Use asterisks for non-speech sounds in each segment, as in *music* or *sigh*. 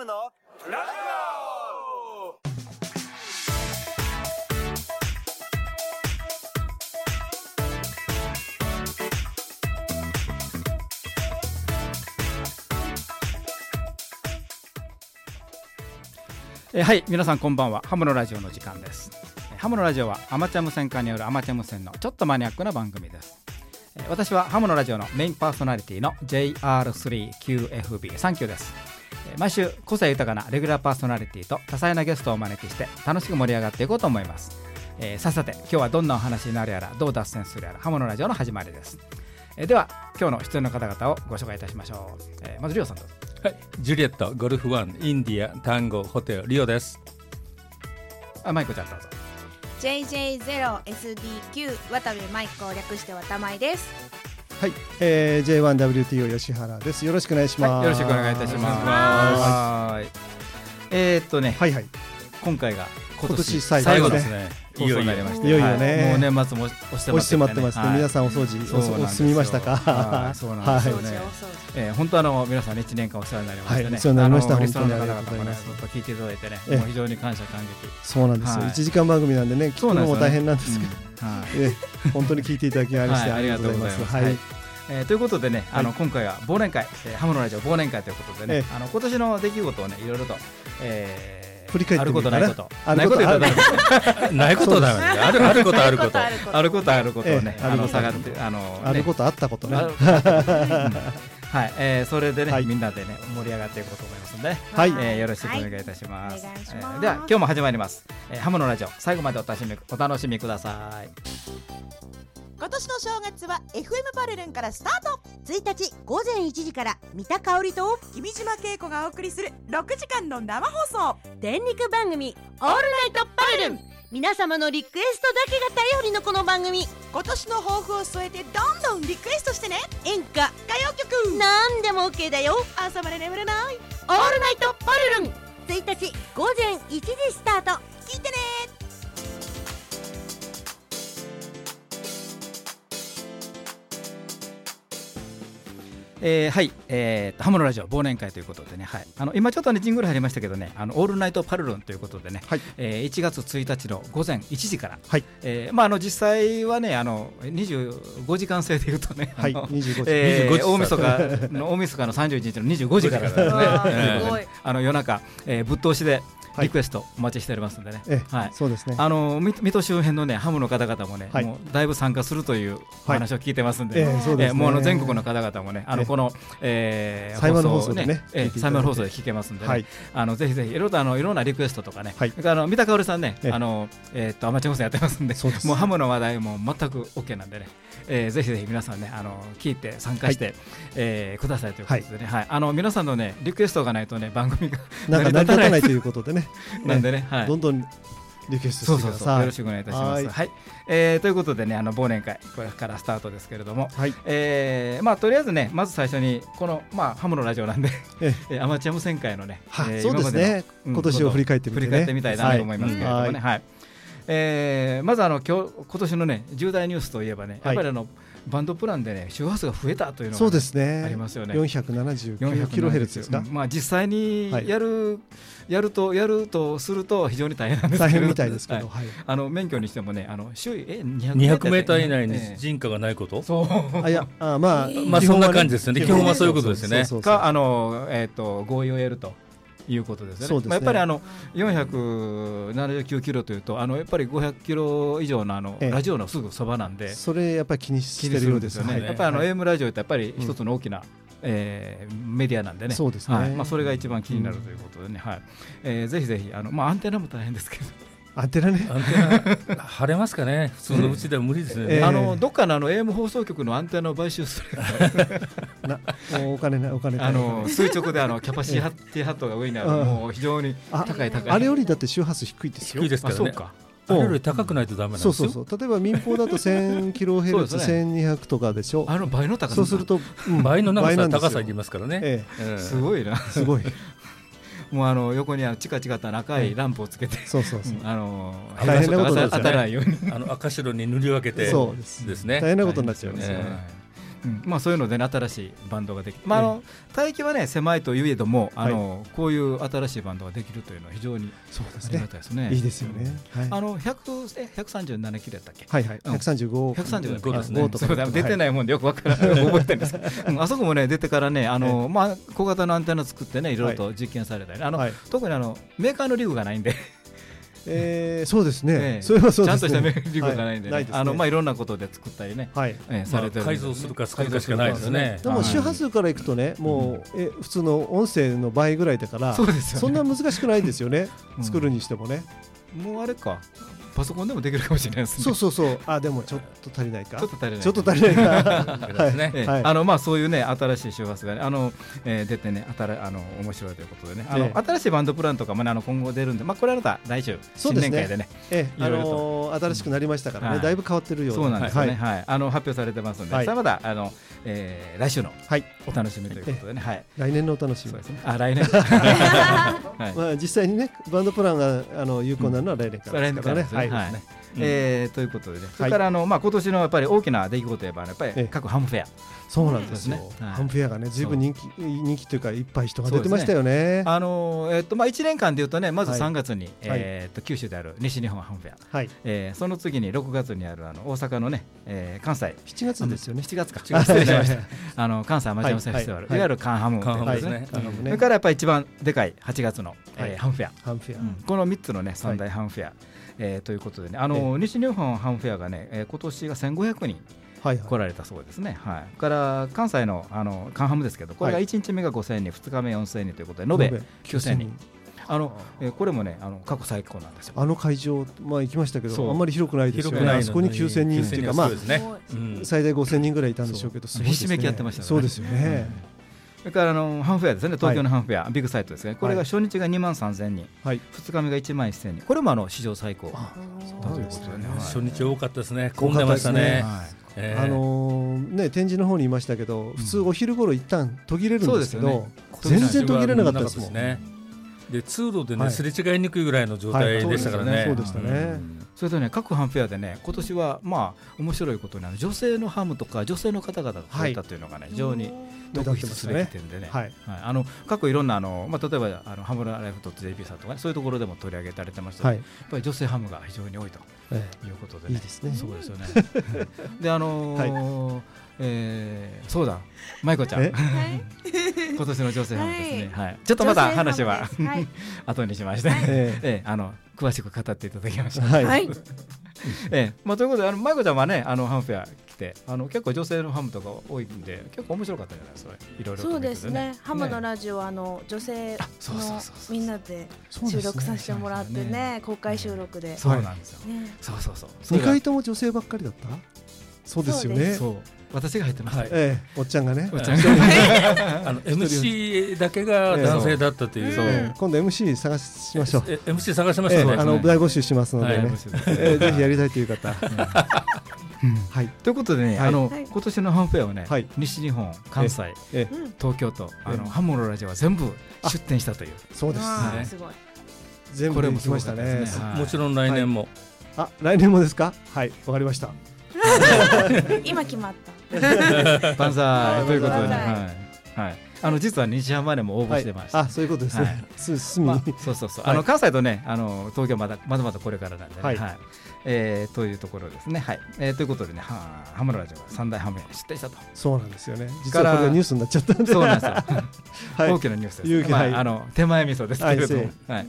ムのラジオえはい皆さんこんばんは。ハムのラジオの時間です。ハムのラジオはアマチュア無線化によるアマチュア無線のちょっとマニアックな番組です。私はハムのラジオのメインパーソナリティの JR3QFB サンキューです。毎週個性豊かなレギュラーパーソナリティと多彩なゲストをお招きして楽しく盛り上がっていこうと思います、えーさっさて今日はどんなお話になるやらどう脱線するやらハムのラジオの始まりです。えーでは今日の出演の方々をご紹介いたしましょう、えーまずリオさんどうぞ。はい、ジュリエット、ゴルフワン、インディア、タンゴ、ホテル、リオです。あマイコちゃんどうぞ。JJ0SDQ 渡部舞子略して渡舞ですはい、えー、J1WTO 吉原です。よろしくお願いします。はい、よろしくお願いいたします。えーっとね、はいはい。今回が今今年年最後ですね。放送になりまして、いよいよね。はい。もう年末も押して押して待ってますね。皆んさんお掃除お済みましたか？はい。そうなんですよはい。ねえー本当あの皆さんね一年間お世話になりましてね、はい。お世話になりました本当にありがとうございます。ずっと聞いていただいてね、ええ。もう非常に感謝感激。そうなんですよ。はい。一時間番組なんでね、聞くのも大変なんですけど、うんはい。*laughs* えー本当に聞いていただきましてはい。ありがとうございます。はい。えーということでね、あのはい今回は忘年会、えーハムのラジオ忘年会ということでね、えあの今年の出来事をねいろいろと、えー振り返ってあることなないこと、あることないことだ。*laughs* よあるあることあること。あることあること。あることをね、あのええあること。下がって、あの、ね。あることあったことね。あ。る *laughs* はい、えーそれでね、はい。みんなでね、盛り上がっていこうと思いますので、はい。えーよろしくお願いいたします。えーでは、今日も始まります。えーハムのラジオ、最後までお楽しみ、お楽しみください。今年の正月は FM パルルンからスタート。1日午前1時から三田香織と君島恵子がお送りする6時間の生放送。電力番組「オールナイトパルルン」皆様のリクエストだけが頼りのこの番組。今年の抱負を添えてどんどんリクエストしてね。演歌歌謡曲。なんでも OK だよ。朝まで眠れない「オールナイトパルルン」1日午前1時スタート。聞いてねえーはい、えーと、ハムのラジオ忘年会ということでね、はい、あの今ちょっとね、ジングル入りましたけどね、あのオールナイトパルルンということでね、はい。えー1月1日の午前1時から、はい。えーまあ、あの実際はね、あの25時間制でいうとね、はい。あの25時。えー25時。大晦日の大晦日の31日の25時からですね、*laughs* あの夜中、えーぶっ通しではいリクエストお待ちしておりますんでね、えはい、そうですね。あのみ水戸周辺のねハムの方々もね、はい。もうだいぶ参加するというお話を聞いてますんで、もうあの全国の方々もね、あのええ。この、えー放を送でねサイマル放送で聞けますんで。あのぜひぜひいろいろとあのいろんなリクエストとかね、あの三田香織さんね、ええ。あのえーっとアマチュア無線やってますんで、もうハムの話題も全く OK なんでね、えーぜひぜひ皆さんねあの聞いて参加して、えーくださいということでね、はい、あの皆さんのねリクエストがないとね番組がなんか成り立たないということでね。*laughs* なんでね、はい。どんどんリクエストしてください。よろしくお願いいたします。ははいい、えーということでね、あの忘年会、これからスタートですけれども、はい。えーまあ、とりあえずね、まず最初に、この、まあ、ハムのラジオなんで、ええ *laughs* ーアマチュア無線会のね、はえーそうですね。今年を振り返ってみてね。振り返ってみたいなと思いますけれどもね、ははい。えーまずあの今日今年のね重大ニュースといえばね、やはい。っぱりあのバンドプランでね周波数が増えたというのがね、そうですね。ありますよね。479キロヘルツですか？うん。まあ実際にはい。やる、やるとやるとすると非常に大変なんですけど。大変みたいですけど、はい。はい。あの免許にしてもねあの周囲え200 200メーター以内にええ。人家がないこと？そう。あいやあまあ、まあそんな感じですよね。基本はそういうことですよね。かあのえっ、と合意を得るということですよね。まあ、やっぱりあの479キロというとあのやっぱり500キロ以上のあの、ええラジオのすぐそばなんでそれやっぱり気に気してるんですよね。はいやっぱりあのはい AM ラジオってやっぱり一つの大きな、えーメディアなんでね。そうですねはいまあそれが一番気になるということでね。はい。えーぜひぜひあのまあアンテナも大変ですけど、アンテナね。アンテナ晴れますかね *laughs* 普通のうちでは無理ですね、ええあのどっかのあの AM 放送局のアンテナを買収する。*laughs* なもうお金ないお金ないあの垂直であのキャパシティハットが上にある、うんもう非常にあ高い高い。あれよりだって周波数低いですよ低い。ですからねあそうか。あれより高くないとダメなんですよそうそうそう。例えば民放だと1000 *laughs* キロヘルツ、ね1200とかでしょ。あの倍の高さ。そうすると、うん倍の長さ高さいりますからね、えええすごいな。え、すごい。もうあの横にあのチカチカと赤いランプをつけて、そうそうそう。うんあの大変なことになっちゃう当たらないように。あの赤白に塗り分けてそうですですね大変なことになっちゃいますよえね。うん。まあ、そういうので、ね、新しいバンドができて、まあ、あの帯域はね狭いといえどもあの、こういう新しいバンドができるというのは非常にそうですね。ありがたいですね。いいですよね、はい、あの100え137キロやったっけ？はいはい。うん。135 135ですね。5とか。そうだ出てないもんでよくわからない *laughs* 覚えてるんですうん。あそこもね出てからねあの、まあ、小型のアンテナ作ってねいろいろと実験されたり、あのはい。特にあのメーカーのリグがないんでえー、そうですね、ええ。それはそうちゃんとしたメーカーリグがないんで,、ね。はい。ですね。あのまあ、いろんなことで作ったりね、はい。ええまあされてるんで改造するか作るかしかないですね。でも周波数からいくとねもう、え普通の音声の倍ぐらいだからそうですよね。そんな難しくないんですよね、うん。作るにしてもね。もうあれかパソコンでもできるかもしれないですね。そうそうそう。あでもちょっと足りないか。ちょっと足りないちょっと足りないか。ですねええ。はい。あのまあそういうね新しい周波数がねあの、えー出てね新あの面白いということでね。あの、ええ新しいバンドプランとかもねあの今後出るんでまあこれはまた来週ね。年会でね。ええあいろいろと。のー新しくなりましたからね、はい。だいぶ変わってるようそうなんですよね、はい。はい。あの発表されてますんで、はい。さあまだあの、えー来週のはいお楽しみということでね、はい。来年のお楽しみ。ですね。あ来年。*laughs* はい。まあ、実際にねバンドプランがあの有効なのは来年から来年からですからね、はい。うんえーということでね、それからあの、まあ、今年のやっぱり大きな出来事といえば、やっぱりええ各ハムフェア、そうなんですねはい。ハンフェアがねずいぶん人気人気というかいっぱい人が出てましたよね。あのーえっとまあ、1年間でいうとね、まずはい。3月に、えーっと九州である西日本ハムフェア、はい。えーその次に6月にあるあの大阪のね、えー関西、7月ですよね。7月か、月失礼しました、あの関西アマチュアフェスティバル、はい。はい。いわゆるカンハム。ですね。それからやっぱり一番でかい8月の、えーはい。ハムフェア、ハンフェア、うん。この3つのね三大ハムフェア、えーということでね、あの西日本ハムフェアがね、えー今年が1500人はいはい。来られたそうですね。はい。から関西のあの関ハムですけど、これがはい1日目が5000人、2日目4000人ということで、延べ9000人。あの、えーこれもね、あの過去最高なんですよ。あの会場、まあ、行きましたけどあんまり広くないですよね。広くないのあそこに9000人っていうか、まあ9000人はすごいですね。うん。最大5000人ぐらいいたんでしょうけどひしめきやってましたね。そうですよね、それからあのハムフェアですね、東京のハムフェア、ビッグサイトですね、これがはい初日が2万3000人、はい。2日目が1万1000人、これもあの史上最高。ということでね。はい。初日多かったですね。多混んでましたね。あのーね展示の方にいましたけど普通お昼頃一旦途切れるんですけど、そうですよね。全然途切れなかったですもん。ね。で通路でね、はい。すれ違いにくいぐらいの状態でしたからね。はい。そうでしたね。うんそれとね、各ハンフェアでね、今年はまあ面白いことに女性のハムとか女性の方々が増えたというのがね、非常に目特立ってましたね筆すべき点でね、はい。あの過去いろんなあの、まあ、例えばあのハムライフ .jp さんとか、ね、そういうところでも取り上げられてましたけど、はい。やっぱり女性ハムが非常に多いとえいうことで、えいいですね。そうですよね。で、あのーえーそうだ、舞子ちゃん、え？*laughs* 今年の女性ハムですね、はい。ちょっとまた話ははい。*laughs* 後にしまして、え *laughs* ええ。あの詳しく語っていただきました。はい、はい。*laughs* ええ。まあ、ということで、あの舞子ちゃんはね、あのハムフェア来て、あの結構女性のハムとか多いんで、結構面白かったんじゃないですか、いろいろとそうですね。ハムのねラジオあの女性そうそうのそうそうみんなで収録させてもらってそうですね、公開収録で。そうなんですよ。ね。そうそうそう。2回とも女性ばっかりだった？そうですよね。そう、私が入ってました。はい。ええおっちゃんがね。おっちゃん *laughs* あの MC だけが男性だったという。ええ今度 MC 探しましょう。え MC 探しましたね。ええあの大募集しますのでね、はいええぜひやりたいという方。はい。ということでね、はい。あのはい。今年のハムフェアはね、はい。西日本、関西、東京と、あえのハムのラジオは全部出展したという。そうですね。すごい。全部で行きましたね。もちろん来年も。あ来年もですか？はい。わかりました。*laughs* 今決まった。*laughs* 万歳。*laughs* ということではい、はい、あの実は西浜でも応募してました。あそういうことですはねい。すすみまあに、そうそうそう、はいあの関西とね、あの東京まだまだまだこれからなんでね、ははい。いえーというところですね。はい、えーということでね、はあハムのラジオが三大ハムに出展したと。そうなんですよね。実はこれがニュースになっちゃったんで。そうなんですよ。*laughs* はい。大きなニュースです、はいまあ、あの手前味噌ですけれども、ははい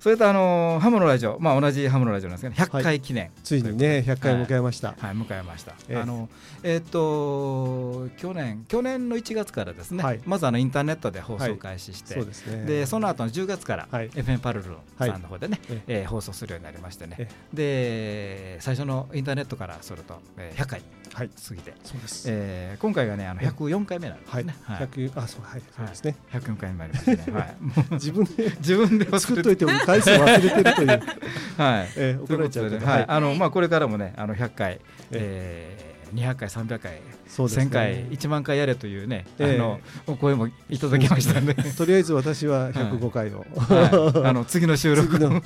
それとあのハムのラジオ、まあ、同じハムのラジオなんですけど、100回記念、ついにね100回迎えました、はい、迎えました。ええあのえっ、と去年去年の1月からですね、はい。まずあのインターネットで放送開始して、そうですね。でその後の10月からはい。FM パルルさんの方でね、はい。えー放送するようになりましてね。え、で最初のインターネットからすると、えー100回はい過ぎて、そうです、えー今回がねあの104回目なんですはい、ね、はい。100あそうはいそうですね、104回目になりましたね、はい、も *laughs* う自分で *laughs* 自分で作っといても回数忘れてるという、*laughs* はい。えー、怒られちゃうはい、はい。あのまあこれからもねあの100回、えー。200回300回そうですね。1000回1万回やれというね、ええあのお声もいただきましたんで、とりあえず私は105回を、はい、あの次の収録次の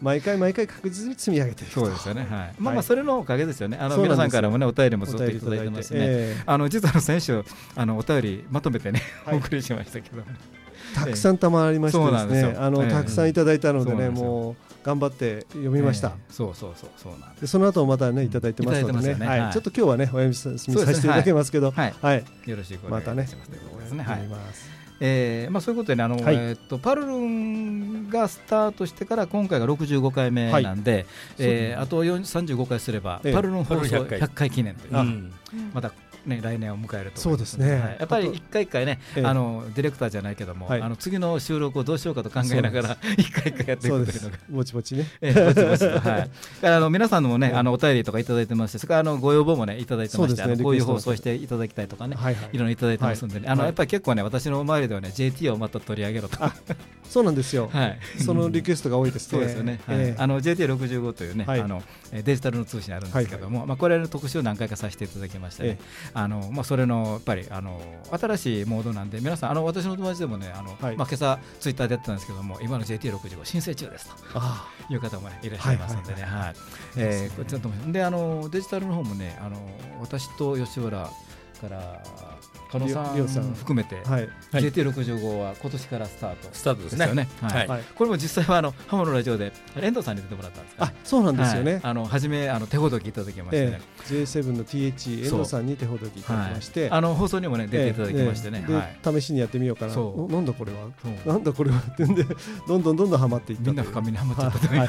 毎回毎回確実に積み上げていくと。そうですよね。はい。まあまはいあそれのおかげですよね。あの皆さんからもねお便りもずっおといただいてますね。ええあの実はあの先週あのお便りまとめてね、はい。お送りしましたけど、たくさんたまりましてそうなんですよ。ですねあの、ええ。たくさんいただいたのでねもう頑張って読みました、ええ。そうそうそうそうなんです。でその後またねいただいてますのでね。はい。はい。ちょっと今日はねお休みさせていただきますけど。はい。はい。よろしくお願いします。ということですね。はいえーまあそういうことでねあの、はい。えーっとパルルンがスタートしてから今回が65回目なんで、えーあと4 35回すれば、ええ。パルルン放送パルルン100回。100回記念という。うん。またね来年を迎えるとそうですね。はい。やっぱり一回一回ね、ええ。あのディレクターじゃないけども、はい。あの次の収録をどうしようかと考えながら一回一回やっていくというのが。ぼちぼちね。*laughs* ええぼちぼちと。はい、あの皆さんのもね、ええあのお便りとかいただいてますし、それからあのご要望もねいただいてまして、こういう放送していただきたいとかね、はいはい。いろいろいただいてますんでね、あのはいやっぱり結構ね私の周りではね JT をまた取り上げろと、そうなんですよ、*laughs* はい、そのリクエストが多いですね。そうですよね、はい。ええ。あの JT65 というね、はい。あのえーデジタルの通信あるんですけども、まあ、これの特集を何回かさせていただきましてね、えあのまあ、それのやっぱりあの新しいモードなんで、皆さん、あの私の友達でもね、あのはい。まあ今朝ツイッターでやってたんですけども、今の JT65 申請中ですあという方も、ね、いらっしゃいますのでね、はいえーこれちょっとであのデジタルの方もね、あの私と吉原から加野さりょうさんん含めて、あはい。はい。JT65 は今年からスタート。スタートですね。ですよね。はい。これも実際はあのハモのラジオで遠藤さんに出てもらったんですか？あそうなんですよね、はい。あの初めあの手ほどきいただきましてね。え、え J7 の TH 遠藤さんに手ほどきいただきまして、あの放送にもね出ていただきましてね、ええはい。で試しにやってみようかな。そう。おなんだこれは？そう。なんだこれは？ってんで *laughs* どんどんどんどんハマっていったという。みんな深みにはまっちゃったという,、は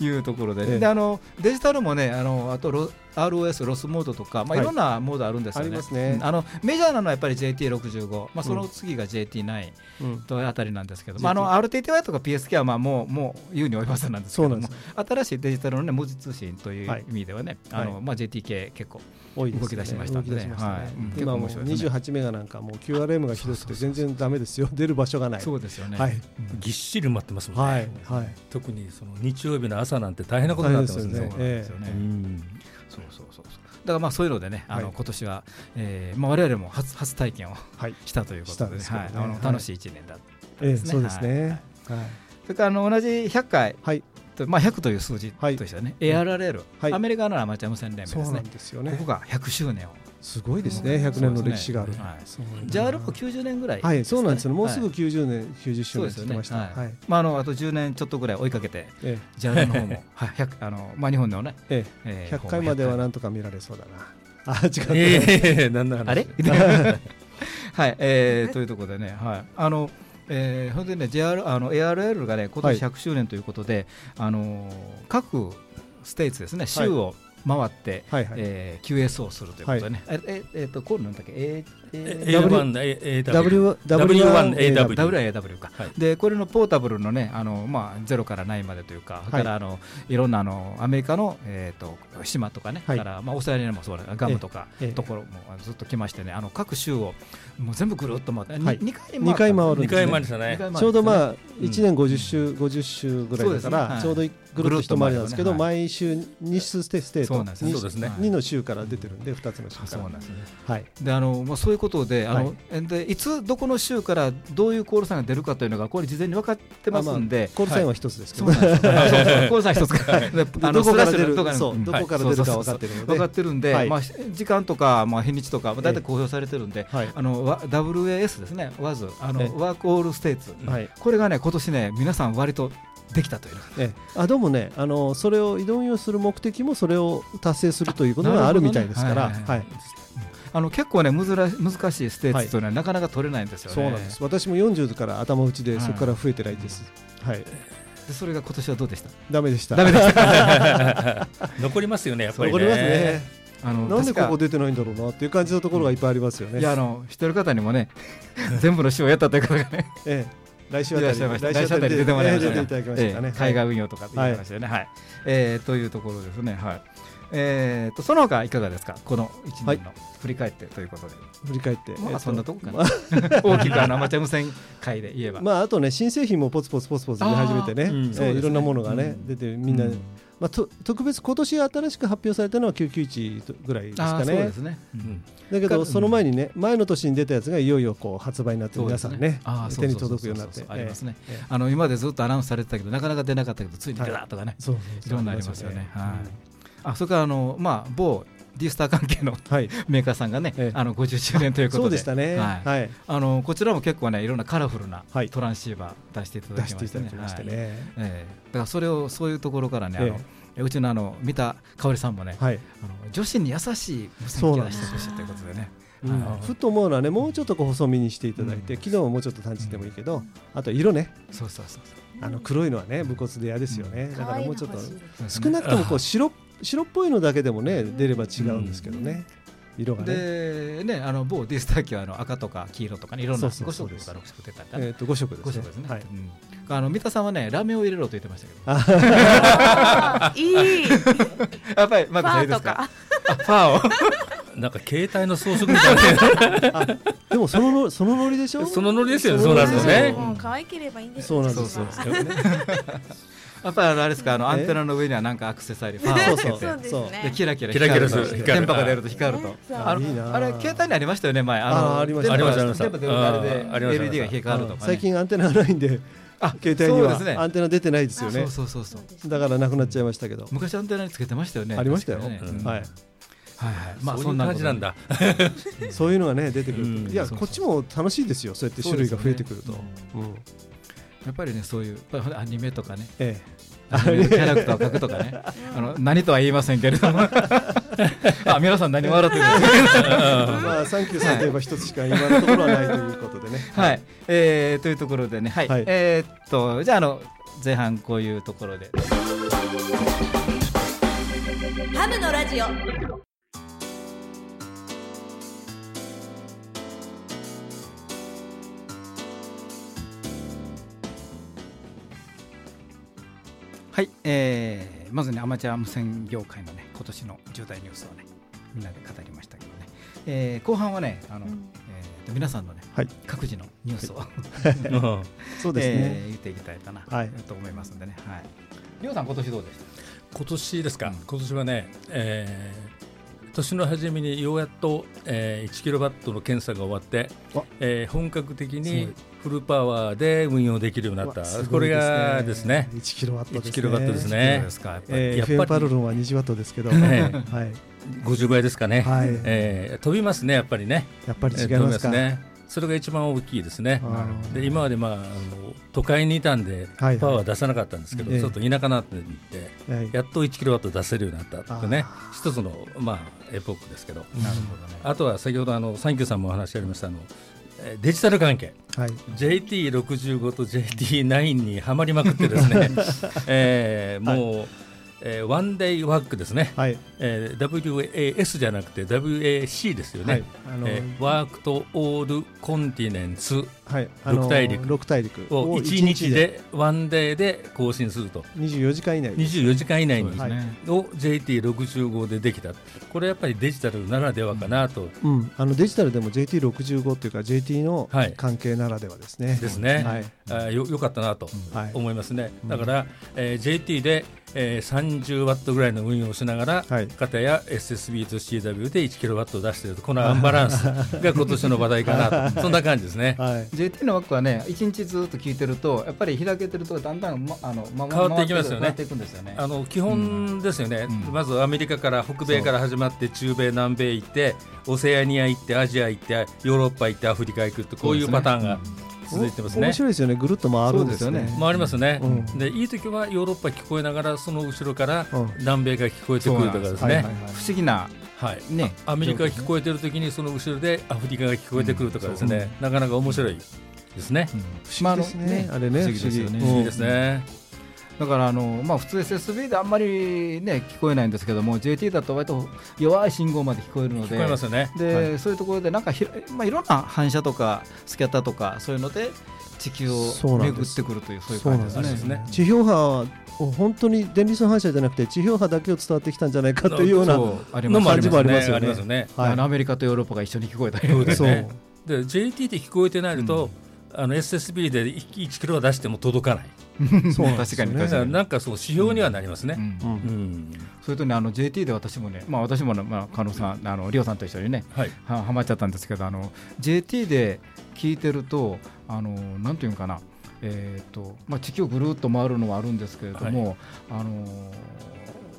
い。*laughs* いうところで,、ええ。であのデジタルもねあのあとロ ROS ロスモードとか、まあ、はい。いろんなモードあるんですよね。ありますね。うんあのメジャーなのはやっぱり JT65、まあ、その次が JT9 うん。とあたりなんですけど、JT まあ、あの RTTY とか PSK はまあもうもう言うに及ばずなんですけどもそうなんです新しいデジタルの、ね、文字通信というはい。意味ではね、あのはいまあ、JTK 結構多いですね。動き出しましたんでね。動き出しましたね。はい。今もう面白いですね。28メガなんかもう QRM がひどくて全然ダメですよ。出る場所がない。そうですよね。はい。うん。ぎっしり埋まってますもんね。はい。はい。特にその日曜日の朝なんて大変なことになってますね。そうそうそうそう。だからまあそういうのでね、あのはい。今年は、えーまあ我々も初初体験をはい。したということでね、はい。あの楽しい一年だったええですね。そうですね。はい。それからあの同じ100回はい。とまあ100という数字とはい。してはね、ARRL、はい。アメリカのアマチュア無線連盟ですね。ここが100周年を。すごいですね。100年の歴史が。ある JAL も90年ぐらいはいそうなんですよ。ねもうすぐはい90年90周そうですよね。年って言ってました。はい。はい。まああのあと10年ちょっとぐらい追いかけて、え JAL の方も。*laughs* はい。100あのまあ日本のね、ええ。ええー100回まではなんとか見られそうだな。あ違ったええ何の話？あれ？*laughs* はい、えー、というところでね、はい、あの、えー、ほんでね、JR、あの ARL がね、今年は100周年ということで、あのー各ステーツですね、州を回って、はいはい。えー QS をするということでね、えええーと、コールなんだっけ、えー、え A1AW W W1AW WAW か、はい。でこれのポータブルのねあの、まあ、0から9までというか、それからあのいろんなあのアメリカの、えー、と島とかね、はい。だから、まあ、オーストラリアもそうだグアムとか、ええところもずっと来ましてねあの各州をもう全部ぐるっと回って、はい。に2回二回回るん2ですね。回前でしたね二回回るんですね。ちょうどまあうん。1年50週50週ぐらいだかそうですね。はい。らちょうどぐるっと一回りなんですけど毎週2ステ state。そうなんですね。にそうですね2の週から出てるんで2つの週あから。そうなんですね。はい。であのまあ、そういうことであの、はでいつどこの州からどういうコールサインが出るかというのがこれ事前に分かってますんで、コールサインは一つですけど。そうなんです。よ *laughs* あそうそうコールサイン一つか。ら、どこから出るか分かってる分かってるんで、はい。まあ、時間とか、まあ、日にちとか、まあ、大体公表されてるんで、はい。あのわ WAS ですね、WAS、あのえ Worked Allステーツ、はい。これがね、今年ね、皆さん割とできたという。のあどうもねあのそれを移動運用する目的もそれを達成するということがあるみたいですから。なるほどねはい。はいあの結構ねむずら難しいステーツというのはなかなか取れないんですよね。そうなんです。私も40から頭打ちではいそこから増えてないです。はい。でそれが今年はどうでした？ダメでした。ダメでした。*laughs* *laughs* 残りますよねやっぱりね。残りますね。あのなんでここ出てないんだろうなっていう感じのところがいっぱいありますよね。いやあの知ってる方にもね *laughs* 全部の詩をやったという方がねええ。来週あいらったりしゃいました。来週あたり出てもらいましたね。ええ出ていただきましたかね。ええ海外運用とかって言いましたよね。はい。えーというところですね。はい。えーとその他いかがですか？この一年の振り返ってということで。振り返ってまあえっとそんなとこかな。まあ。*laughs* 大きくあのアマチュア無線界で言えば。まああとね新製品もポツポツポツポツ出始めてね、うんえそうですね。ーいろんなものがね、うん。出てみんな、うん。まあ、と特別今年新しく発表されたのは991ぐらいですかあーそうねですね。うん。だけどかその前にね前の年に出たやつがいよいよこう発売になって皆さんね手に届くようになってありますね。ええええあの今までずっとアナウンスされてたけどなかなか出なかったけどついに出たとかね、そうそういろんなありますよね。うんはい。あそれからあのまあ某 D スター関係のはい。メーカーさんがね、ええ。あの50周年ということで、でしたね。はい。はい。あのこちらも結構ねいろんなカラフルなはい。トランシーバー出していただ出きまましたね。はいしてね。ええ。だからそれをそういうところからね、あえ。のうちのあの三田香織さんもね、はい。あの女子に優しい無線機を出してほしいということでね。うんはい。ふと思うのはねもうちょっとこう細身にしていただいて、うん。昨日はもうちょっと短時でもいいけど、あと色ね。そうそうそうあの黒いのはね武骨で嫌ですよね、だからもうちょっと。少なくともこう白白っぽいのだけでもね出れば違うんですけどね、色がね。でねあの某 D スター機はあの赤とか黄色とかねいろんな5そうそうそう。色から6色出たりねえっ、と5色です5ね色ですね。はい。うん。あの三田さんはねラメを入れろと言ってましたけど。あ *laughs* いい。フ *laughs* やっぱりマークさんいですか？*laughs* ファーを。なんか携帯の装飾みたいな。でもそののそのノリでしょ？そのノリですよねそうなんですよ。ね。もう可愛ければいいんですそうなんですよやっぱりあれですかあのえアンテナの上にはなんかアクセサリーファーをつけて。そうそうですそうね。でキラキラキラキラする。光る電波が出ると光ると。そうあのいいな。あれ携帯にありましたよね前。あのありました。ありました電波出るとあれで LED が光るとかね。最近アンテナがないんであ携帯にはアンテナ出てないですよね。そうそうそうそう。だからなくなっちゃいましたけど、昔アンテナにつけてましたよね。ありましたよ、はい。はいはい。まあそんな感じなんだ。そういうのがね出てくるいやこっちも楽しいですよ。そうやって種類が増えてくると、やっぱりねそういうやっぱりアニメとかね。えアニメのキャラクターを描くとかね。*laughs* あの何とは言いませんけれども。*laughs* あ皆さん何笑ってるんですか？え *laughs* まあサンキューさんといえば一つしか今のところはないということでね。はい、えー、というところでね、はい、はい。えーっと、じゃあ、あの、前半こういうところで。ハムのラジオはい、えー、まずね、アマチュア無線業界のね、今年の重大ニュースをね、みんなで語りましたけどね。えー、後半はね、あの、うんえーと、皆さんのね、はい各自のニュースを、*laughs* うんそうですね、えー言っていきたいかな、はいと思いますんでね。はい。りょうさん、今年どうでした？今年ですか、うん今年はね、えー年の初めにようやっと、えー、1キロワットの検査が終わってわ、えー本格的にフルパワーで運用できるようになった、これがですね、1キロワットですね。1キロワットですね。で、すか、やっぱり。えー、パルルンは20ワットですけど、えはい、50倍ですかね、はい。えー飛びますね、やっぱりね、やっぱり違いますか、ね、それが一番大きいですね。で今まで、まあ、あの都会にいたんで、パワー出さなかったんですけど、ええ。ちょっと田舎になっていって、はい。やっと1キロワット出せるようになったってね。あ、一つの、まあ、エポックですけど、なるほどね。あとは先ほどあのサンキューさんもお話ありましたあのえーデジタル関係。はい。JT65 と JT9 にはまりまくってですね、*laughs* えーもう、えーワンデイワックですね、はい。えー WAS じゃなくて WAC ですよね、はい。あのえーワークとオールコンティネンツはい六大陸。六大陸。を1日でワンデーで更新すると。24時間以内です。24時間以内に。そうですね。を JT65 でできた。これやっぱりデジタルならではかなと、うん、あのデジタルでも JT65 っていうか JT のはい。関係ならではですね。ですね、はい。あーよよかったなとはい。思いますね、うんだから、えー JT で、えー、30ワットぐらいの運用をしながら、はい。片や SSB と CW で1キロワットを出しているとこのアンバランスが今年の話題かなと。そんな感じですね。はい。JT の枠はね、一日ずっと聞いてると、やっぱり開けてると、だんだん、ま、あの、ま変わっていきますよね。回っていくんですよね。あの基本ですよね、うん。まずアメリカから北米から始まって中米、南米行ってオセアニア行ってアジア行ってヨーロッパ行ってアフリカ行くってこういうパターンが続いてますね。面。白いですよね。ぐるっと回るんですよね。そうですよ回りますね、うん。でいい時はヨーロッパ聞こえながらその後ろからうん。南米が聞こえてくるとかですね。はいはいはい不思議な、はい。ね、アメリカが聞こえてる時にその後ろでアフリカが聞こえてくるとかですね、なかなか面白いですね。不思議ですね。あれね不思議ですよね。不思議いいですね。だからあの、まあ、普通 SSB であんまり、ね、聞こえないんですけども JT だと割と弱い信号まで聞こえるので聞こえますよね。で、そういうところでなんかひ、まあ、いろんな反射とかスキャッターとかそういうので地球を巡ってくるというそういう感じですね。すね。地表波は本当に電離層反射じゃなくて地表波だけを伝わってきたんじゃないかというような。そうありますのもありますね。感じもありますよね。はいあのアメリカとヨーロッパが一緒に聞こえたりそうですそう。ねで JT で聞こえてないと、あの SSB で1キロは出しても届かない。*laughs* そうなんですよね。確かになんかそう指標にはなりますね。うん。うん。うんそれとねあの JT で私もねまあ私もねまあ加納さんあのリオさんと一緒にねはい。ははまっちゃったんですけどあの JT で聞いてるとあのなんていうのかな。えーとまあ、地球をぐるっと回るのはあるんですけれども、あの